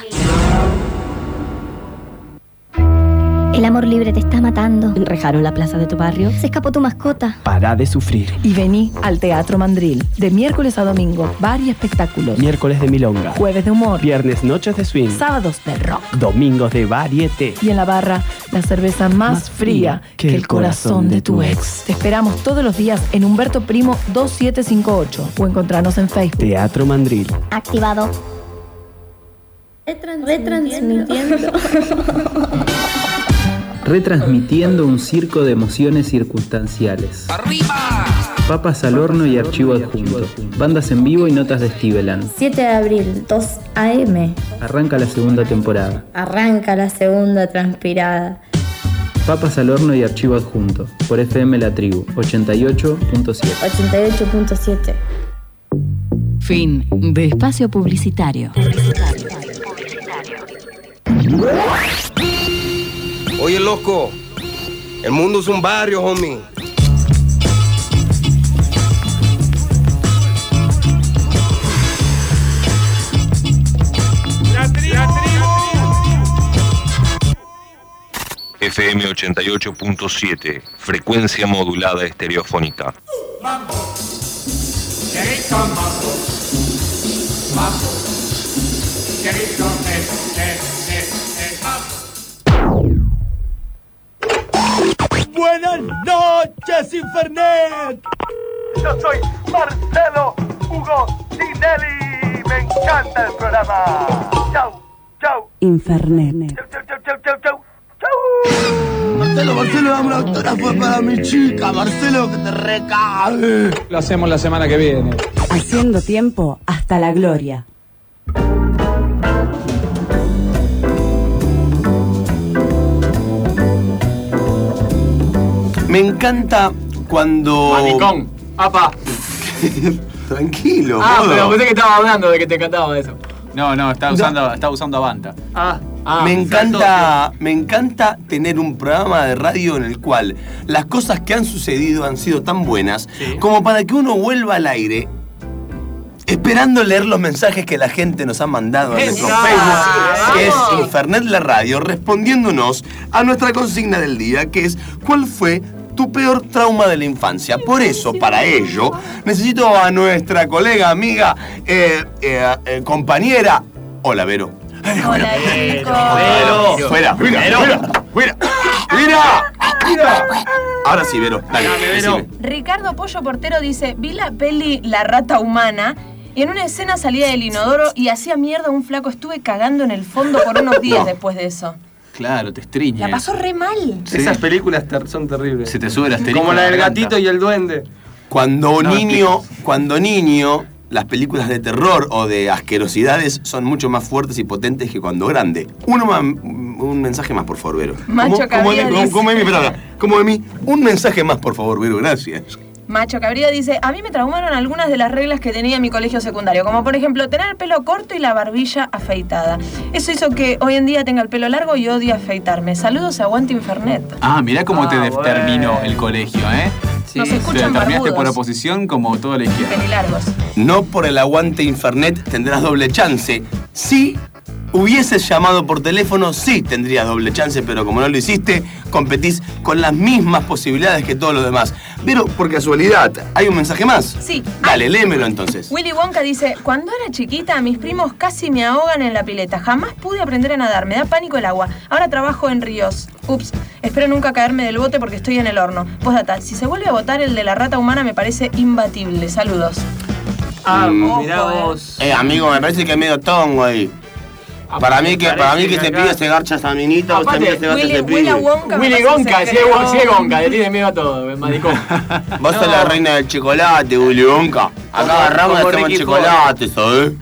El amor libre te está matando. ¿Enrejaron la plaza de tu barrio? Se escapó tu mascota. Para de sufrir. Y vení al Teatro Mandril. De miércoles a domingo, varios espectáculos. Miércoles de milonga. Jueves de humor. Viernes noches de swing. Sábados de rock. Domingos de varieté. Y en la barra, la cerveza más, fría que, el corazón de tu ex. Te esperamos todos los días en Humberto Primo 2758 o encontrarnos en Facebook. Teatro Mandril. Activado. Retransmitiendo. Retransmitiendo un circo de emociones circunstanciales. Papas al horno y archivo adjunto. Bandas en vivo y notas de Steveland. 7 de abril, 2 AM. Arranca la segunda temporada. Arranca la segunda transpirada. Papas al horno y archivo adjunto. Por FM La Tribu, 88.7. 88.7. Fin de espacio publicitario. Oye, loco, el mundo es un barrio, homie. FM 88.7, frecuencia modulada estereofónica. Querido mambo, mambo, es, es, Buenas noches, Infernet. Yo soy Marcelo Hugo Tinelli. Me encanta el programa. Chau, chau. Infernet. Chau, chau, chau, chau, chau, chau. Marcelo, Marcelo, dame una autógrafo para mi chica. Marcelo, que te recabe. Lo hacemos la semana que viene. Haciendo tiempo hasta la gloria. Me encanta cuando. Manicón. Apa. Tranquilo, Ah, Modo. pero pensé que estaba hablando de que te encantaba eso. No, no, está usando, está usando Avanta. Ah, ah. me encanta, me encanta tener un programa de radio en el cual las cosas que han sucedido han sido tan buenas como para que uno vuelva al aire esperando leer los mensajes que la gente nos ha mandado a nuestro. Facebook, que es Vamos. Infernet la Radio, respondiéndonos a nuestra consigna del día, que es ¿cuál fue tu peor trauma de la infancia? Por eso, para ello, necesito a nuestra colega, amiga, eh, eh, eh, compañera. Hola, Vero. Hola, Vero. Fuera, fuera, Vero. fuera, fuera. Mira, mira. Ahora sí, Vero. Dale, decime. Ricardo Pollo Portero dice, vi la peli La rata humana y en una escena salía del inodoro y hacía mierda a un flaco. Estuve cagando en el fondo por unos días No. después de eso. Claro, te estriña. La pasó re mal. Esas películas ter- son terribles. Se te sube la asterisco Como a la del gatito y el duende. Cuando No, niño, cuando niño, las películas de terror o de asquerosidades son mucho más fuertes y potentes que cuando grande. Uno ma- un mensaje más, por favor, Vero. Macho como, como, de Cabría mí, como, como mí, un mensaje más, por favor, Vero, gracias. Macho Cabría dice, a mí me traumaron algunas de las reglas que tenía en mi colegio secundario, como por ejemplo tener el pelo corto y la barbilla afeitada. Eso hizo que hoy en día tenga el pelo largo y odie afeitarme. Saludos a Aguante Infernet. Ah, mirá cómo te Ah, determinó bueno. el colegio, ¿eh? Nos Te escuchan determinaste por barbudos. oposición como toda la izquierda. Pelilargos. No por el aguante Infernet tendrás doble chance. Si hubieses llamado por teléfono, sí tendrías doble chance, pero como no lo hiciste, competís con las mismas posibilidades que todos los demás. Pero por casualidad, ¿hay un mensaje más? Sí. Dale, léemelo entonces. Willy Wonka dice, cuando era chiquita mis primos casi me ahogan en la pileta. Jamás pude aprender a nadar, me da pánico el agua. Ahora trabajo en ríos. Ups, espero nunca caerme del bote porque estoy en el horno. Postdata, si se vuelve a votar el de la rata humana me parece imbatible. Saludos. Ah, Mm. mirá vos. Eh, amigo, me parece que es medio tongo ahí. Para mí que, para mí que se pide se garcha esa minita, usted mira se garcha Willy, ese pibe. Willy que si se es, cree- Gon- si es Gonka, le tiene miedo a todo, el maricón. Vos sos la reina del chocolate, Willy Wonka. Acá agarramos y hacemos chocolate, ¿sabes?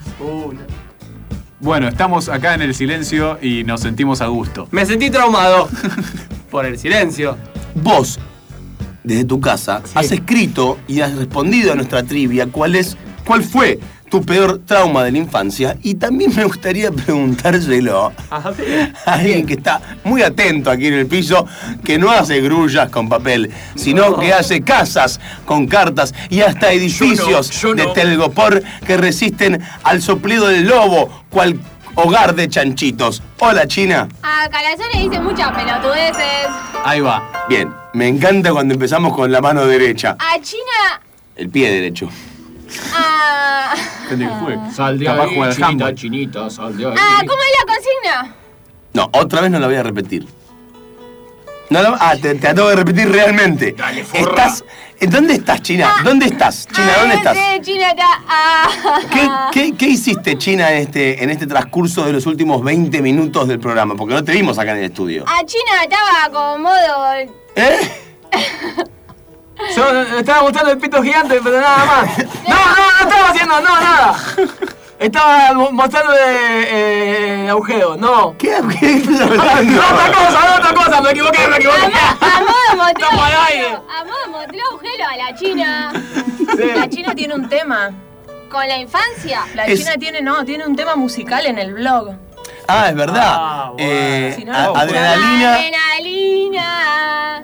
Bueno, estamos acá en el silencio y nos sentimos a gusto. Me sentí traumado por el silencio. Vos, desde tu casa, has escrito y has respondido a nuestra trivia cuál es, cuál fue tu peor trauma de la infancia y también me gustaría preguntárselo A ver. a alguien que está muy atento aquí en el piso, que no hace grullas con papel, sino No. que hace casas con cartas y hasta edificios yo no. de telgopor que resisten al soplido del lobo, cual hogar de chanchitos. Hola, China. A Calazón le dice muchas pelotudeces. Ahí va. Bien, me encanta cuando empezamos con la mano derecha, A China. el pie derecho. A. Sal de Capaz ahí, juega al chinita, handball. chinita, sal de ahí. Ah, ¿cómo es la consigna? No, otra vez no la voy a repetir. No la- ah, te, te la tengo que repetir realmente. Estás, ¿en ¿Dónde estás, China? ¿Dónde estás? China, ¿dónde Ah, estás? sí, China. Ah. ¿Qué, qué, qué hiciste, China, en este, en este transcurso de los últimos 20 minutos del programa? Porque no te vimos acá en el estudio. A China estaba con modo. ¿Eh? Yo me estaba mostrando el pito gigante, pero nada más. No, no, no estaba haciendo, no, nada. Estaba mo- mostrando eh, el agujero, no. ¿Qué agujero estás No, hablando? otra cosa, no, otra cosa, me equivoqué, me equivoqué. A modo mostró. Estamos al aire. A modo mostró agujero a la China. La China tiene un tema. Con la infancia. La Es- China tiene, no, tiene un tema musical en el blog. Ah, es verdad. Eh, Si no, adrenalina. Adrenalina.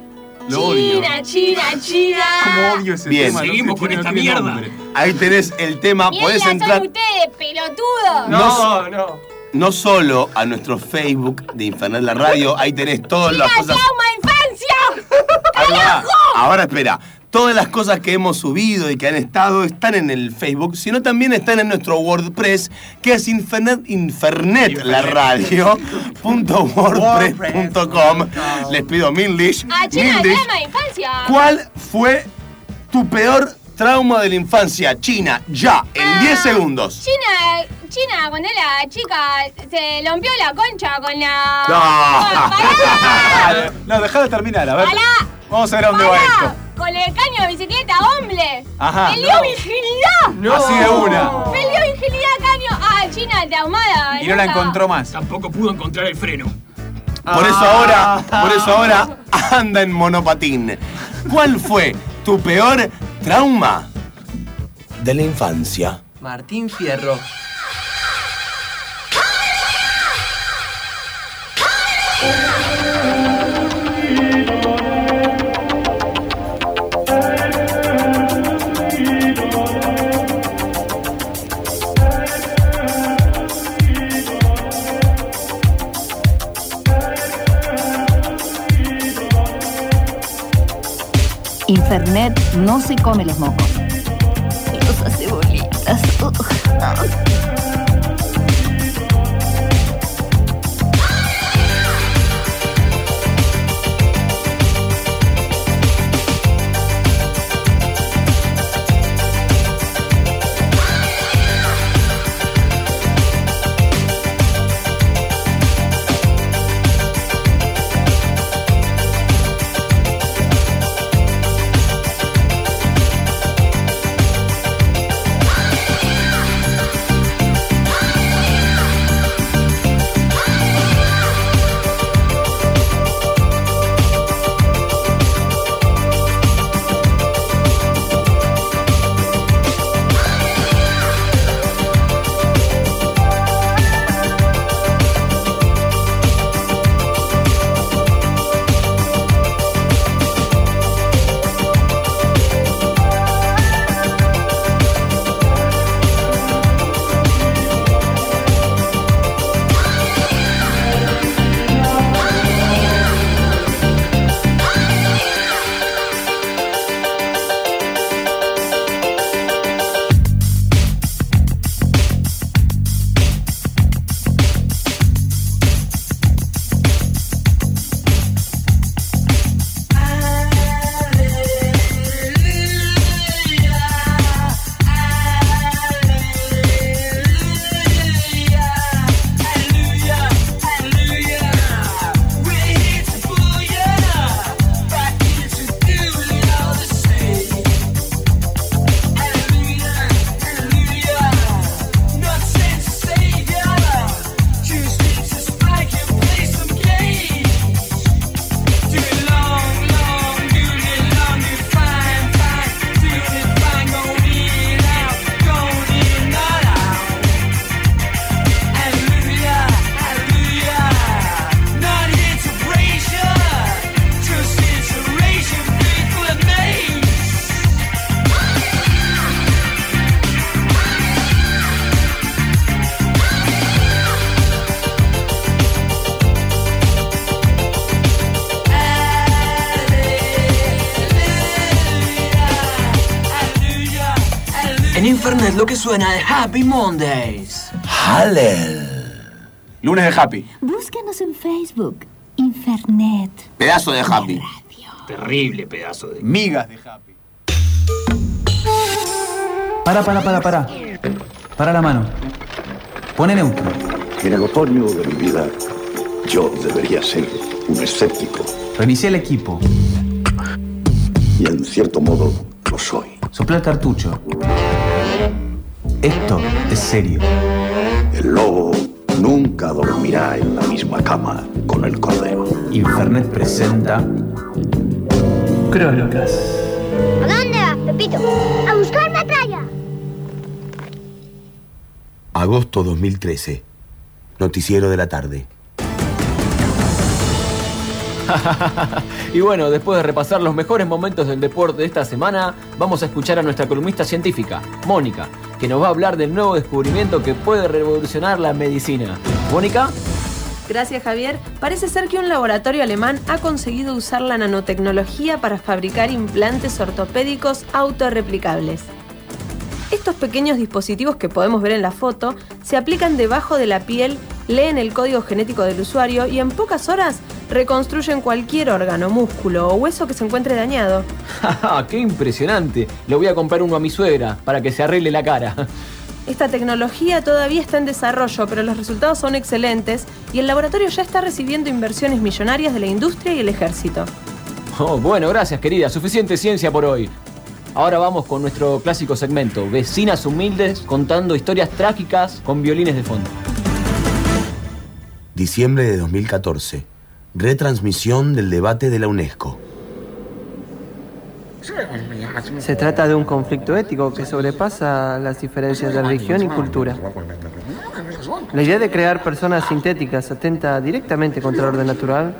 Odio. China, China, China. odio ese Bien. tema? Seguimos con esta mierda. Ahí tenés el tema. Podés Mierda, entrar son ustedes, pelotudos. No, no. no solo a nuestro Facebook de Infernal La Radio, ahí tenés todas las cosas. trauma infancia. Ahí va. Ahora espera. Todas las cosas que hemos subido y que han estado están en el Facebook, sino también están en nuestro WordPress, que es Infernet, Infernet la radio, punto wordpress.com. Les pido Minlish. A China, Minlish. trauma infancia. ¿Cuál fue tu peor trauma de la infancia? China, ya, en 10 segundos. China, China, cuando era chica, se rompió la concha con la. No, no dejalo terminar, a ver. Vamos a ver a dónde va Pará, esto. Con el caño de bicicleta, hombre. Ajá. Perdió No. virginidad. Así de una. Perdió virginidad, caño. Ah, China, traumada. Y no la encontró más. Tampoco pudo encontrar el freno. Por eso ahora, por eso ahora anda en monopatín. ¿Cuál fue tu peor trauma de la infancia? Martín Fierro. Infernet no se come los mocos. Los hace bolitas. Lo que suena es Happy Mondays. Hallel. Lunes de Happy. Búscanos en Facebook. Infernet. Pedazo de Happy. Terrible pedazo de. Migas de Happy. Para, para, para, para. Para la mano. Pone neutro. En el otoño de mi vida, yo debería ser un escéptico. Revisé el equipo. Y en cierto modo lo soy. Sopla el cartucho. Esto es serio. El lobo nunca dormirá en la misma cama con el cordero. Infernet presenta. Crónicas. ¿A dónde vas, Pepito? A buscar metralla. Agosto 2013. Noticiero de la tarde. y bueno, después de repasar los mejores momentos del deporte de esta semana, vamos a escuchar a nuestra columnista científica, Mónica, que nos va a hablar del nuevo descubrimiento que puede revolucionar la medicina. Mónica. Gracias Javier. Parece ser que un laboratorio alemán ha conseguido usar la nanotecnología para fabricar implantes ortopédicos autorreplicables. Estos pequeños dispositivos que podemos ver en la foto se aplican debajo de la piel, leen el código genético del usuario y en pocas horas reconstruyen cualquier órgano, músculo o hueso que se encuentre dañado. ¡Qué impresionante! Le voy a comprar uno a mi suegra para que se arregle la cara. Esta tecnología todavía está en desarrollo, pero los resultados son excelentes y el laboratorio ya está recibiendo inversiones millonarias de la industria y el ejército. Oh, bueno, gracias querida. Suficiente ciencia por hoy. Ahora vamos con nuestro clásico segmento, Vecinas Humildes contando historias trágicas con violines de fondo. Diciembre de 2014. Retransmisión del debate de la UNESCO. Se trata de un conflicto ético que sobrepasa las diferencias de religión y cultura. La idea de crear personas sintéticas atenta directamente contra el orden natural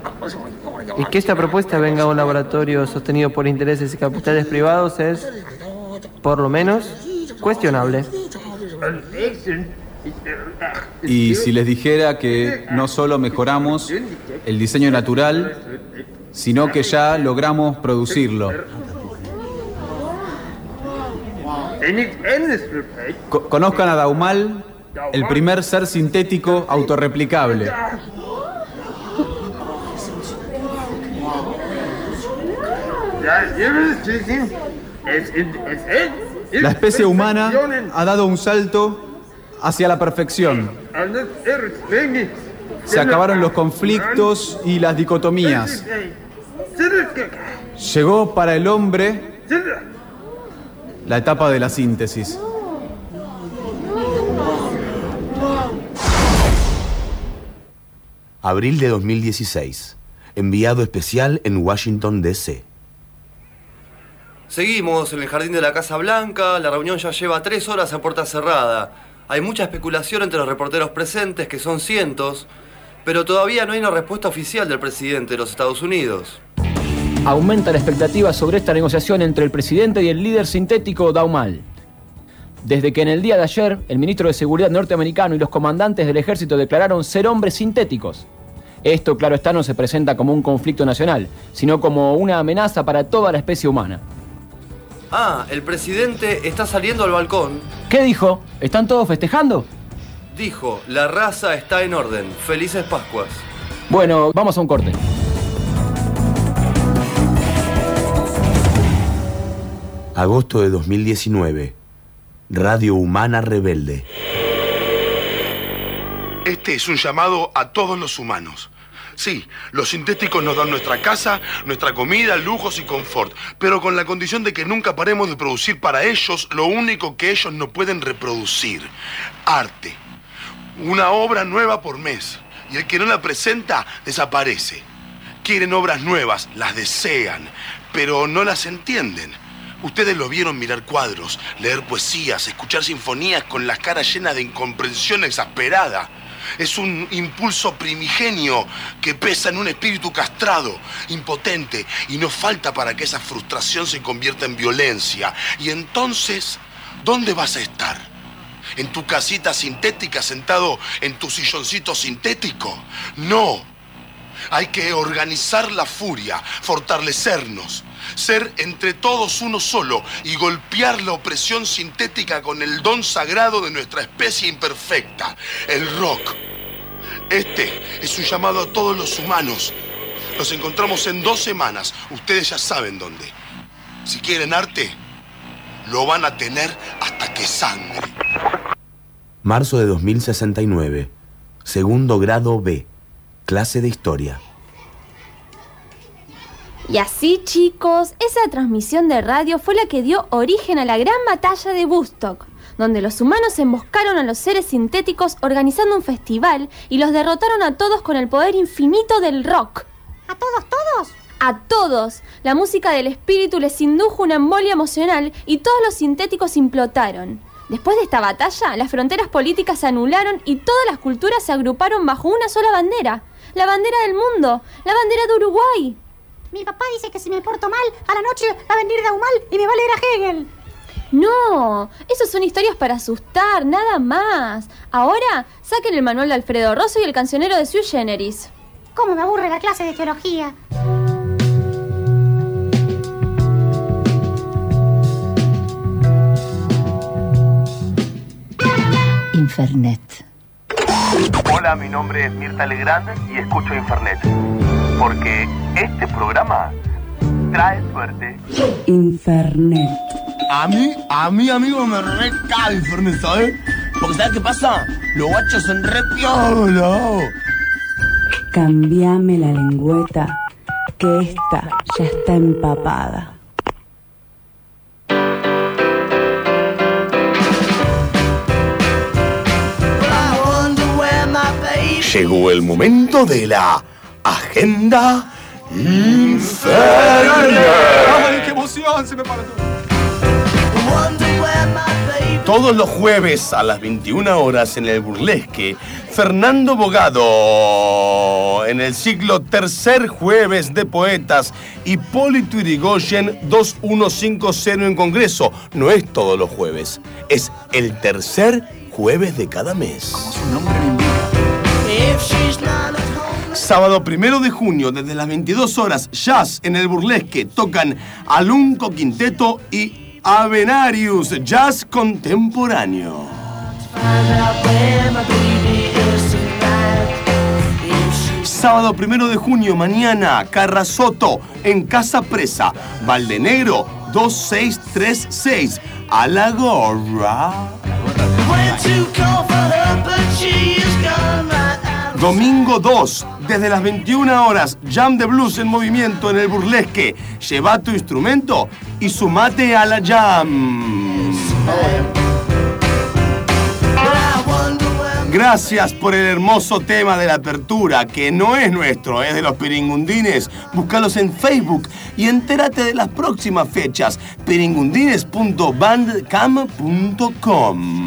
y que esta propuesta venga a un laboratorio sostenido por intereses y capitales privados es, por lo menos, cuestionable. Y si les dijera que no solo mejoramos el diseño natural, sino que ya logramos producirlo. Co- conozcan a Daumal, el primer ser sintético autorreplicable. La especie humana ha dado un salto hacia la perfección. Se acabaron los conflictos y las dicotomías. Llegó para el hombre la etapa de la síntesis. Abril de 2016. Enviado especial en Washington, D.C. Seguimos en el jardín de la Casa Blanca, la reunión ya lleva tres horas a puerta cerrada. Hay mucha especulación entre los reporteros presentes, que son cientos, pero todavía no hay una respuesta oficial del presidente de los Estados Unidos. Aumenta la expectativa sobre esta negociación entre el presidente y el líder sintético Daumal. Desde que en el día de ayer el ministro de Seguridad norteamericano y los comandantes del ejército declararon ser hombres sintéticos. Esto, claro está, no se presenta como un conflicto nacional, sino como una amenaza para toda la especie humana. Ah, el presidente está saliendo al balcón. ¿Qué dijo? ¿Están todos festejando? Dijo, la raza está en orden. Felices Pascuas. Bueno, vamos a un corte. Agosto de 2019. Radio Humana Rebelde. Este es un llamado a todos los humanos. Sí, los sintéticos nos dan nuestra casa, nuestra comida, lujos y confort, pero con la condición de que nunca paremos de producir para ellos lo único que ellos no pueden reproducir, arte. Una obra nueva por mes, y el que no la presenta desaparece. Quieren obras nuevas, las desean, pero no las entienden. Ustedes lo vieron mirar cuadros, leer poesías, escuchar sinfonías con las caras llenas de incomprensión exasperada. Es un impulso primigenio que pesa en un espíritu castrado, impotente, y no falta para que esa frustración se convierta en violencia. Y entonces, ¿dónde vas a estar? ¿En tu casita sintética sentado en tu silloncito sintético? No. Hay que organizar la furia, fortalecernos, ser entre todos uno solo y golpear la opresión sintética con el don sagrado de nuestra especie imperfecta, el rock. Este es un llamado a todos los humanos. Nos encontramos en dos semanas. Ustedes ya saben dónde. Si quieren arte, lo van a tener hasta que sangre. Marzo de 2069. Segundo grado B. Clase de historia. Y así, chicos, esa transmisión de radio fue la que dio origen a la gran batalla de Woodstock, donde los humanos emboscaron a los seres sintéticos organizando un festival y los derrotaron a todos con el poder infinito del rock. ¿A todos, todos? A todos. La música del espíritu les indujo una embolia emocional y todos los sintéticos implotaron. Después de esta batalla, las fronteras políticas se anularon y todas las culturas se agruparon bajo una sola bandera. La bandera del mundo, la bandera de Uruguay. Mi papá dice que si me porto mal, a la noche va a venir Daumal y me va a leer a Hegel. No, esos son historias para asustar, nada más. Ahora, saquen el manual de Alfredo Rosso y el cancionero de Sui Generis. ¿Cómo me aburre la clase de teología? Infernet. Hola, mi nombre es Mirta Legrand y escucho Infernet. Porque este programa trae suerte. Infernet. A mí, a mí, amigo, me recae Infernet, ¿sabes? Porque ¿sabes qué pasa? Los guachos son re piola. Cambiame la lengüeta, que esta ya está empapada. Llegó el momento de la agenda infernal. ¡Ay, qué emoción! Se me para todo. Todos los jueves a las 21 horas en el burlesque, Fernando Bogado en el ciclo Tercer Jueves de Poetas, Hipólito Irigoyen 2150 en Congreso. No es todos los jueves, es el tercer jueves de cada mes. Sábado primero de junio, desde las 22 horas, Jazz en el Burlesque tocan Alunco Quinteto y Avenarius Jazz Contemporáneo. Sábado primero de junio, mañana, Carrasoto en Casa Presa, Valdenegro 2636, a la gorra. Domingo 2, desde las 21 horas, Jam de Blues en movimiento en el burlesque. Lleva tu instrumento y sumate a la jam. Gracias por el hermoso tema de la apertura, que no es nuestro, es de los piringundines. Búscalos en Facebook y entérate de las próximas fechas. piringundines.bandcamp.com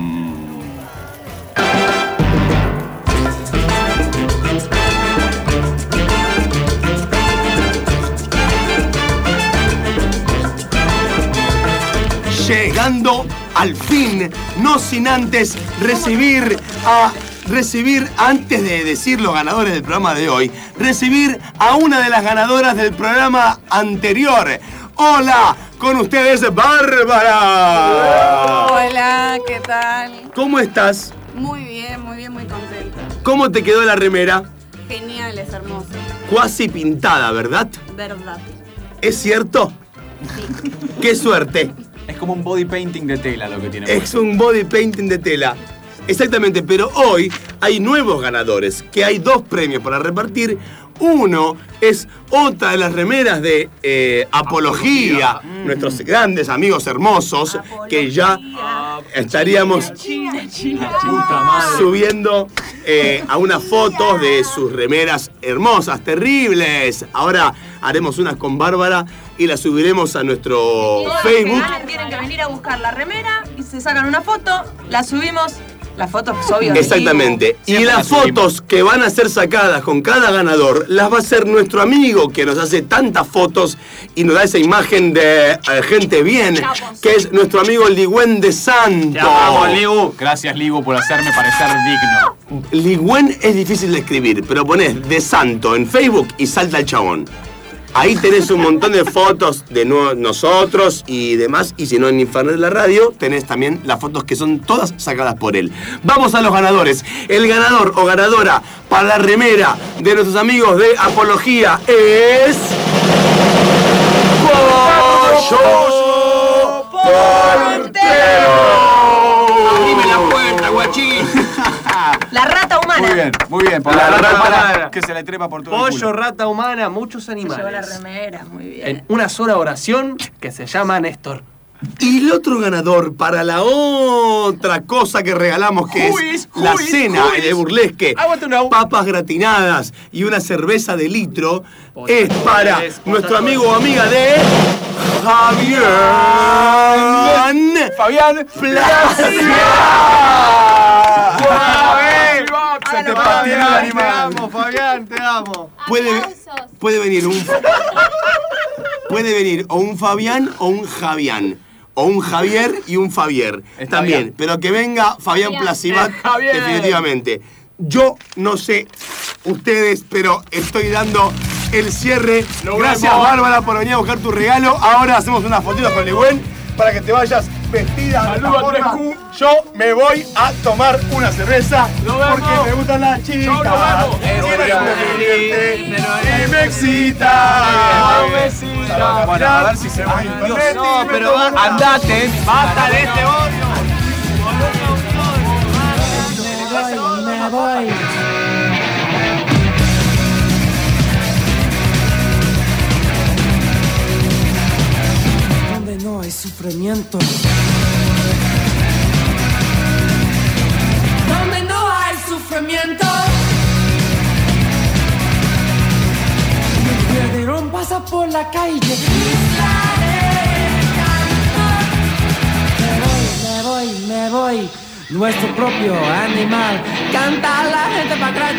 llegando al fin, no sin antes recibir a recibir antes de decir los ganadores del programa de hoy, recibir a una de las ganadoras del programa anterior. Hola, con ustedes Bárbara. Hola, ¿qué tal? ¿Cómo estás? Muy bien, muy bien, muy contenta. ¿Cómo te quedó la remera? Genial, es hermoso. Cuasi pintada, ¿verdad? Verdad. ¿Es cierto? ¡Qué suerte! Es como un body painting de tela lo que tiene. Es un body painting de tela. Exactamente, pero hoy hay nuevos ganadores, que hay dos premios para repartir. Uno es otra de las remeras de eh, Apología, nuestros grandes amigos hermosos, que ya estaríamos subiendo eh, a unas fotos de sus remeras hermosas, terribles. Ahora haremos unas con Bárbara y las subiremos a nuestro que Facebook. tienen que venir a buscar la remera y se sacan una foto, la subimos Las fotos, obvio. Exactamente. Y Siempre las subimos. fotos que van a ser sacadas con cada ganador las va a hacer nuestro amigo que nos hace tantas fotos y nos da esa imagen de eh, gente bien, que es nuestro amigo Ligüen de Santo. Te amamos, Ligu. Gracias, Ligu, por hacerme parecer digno. Ligüen es difícil de escribir, pero pones de Santo en Facebook y salta el chabón. Ahí tenés un montón de fotos de no- nosotros y demás. Y si no, en Infernet de la radio tenés también las fotos que son todas sacadas por él. Vamos a los ganadores. El ganador o ganadora para la remera de nuestros amigos de Apología es. Pollo Abrime la puerta, guachín. La rata humana. Muy bien, muy bien. Por La la, rata rata humana. humana que se le trepa por todo el Pollo, culo. rata humana, muchos Se llevó la animales. remera, muy bien. En una sola oración que se llama Néstor. Y el otro ganador para la otra cosa que regalamos, que Who es is- la is- cena de burlesque, papas gratinadas y una cerveza de litro, es para nuestro amigo o amiga de Javier Fabián te Fabián, te animal. amo, Fabián, te amo. Puede, puede venir un puede venir o un Fabián o un Javián. O un Javier y un Fabier. Está También. bien. Pero que venga Fabián Fabián. Javier. definitivamente. Yo no sé ustedes, pero estoy dando el cierre. Nos Gracias vemos. Bárbara por venir a buscar tu regalo. Ahora hacemos unas fotitos con Ligüen para que te vayas vestida de esta forma. 3Q. Yo me voy a tomar una cerveza porque me gustan las chicas. Y me excita. Bueno, a ver si se va. No, pero andate. Basta de este odio. Me voy. Hay sufrimiento. Donde no hay sufrimiento. Mi piedrón pasa por la calle. Me voy, me voy, me voy. Nuestro propio animal. Canta la gente para atrás.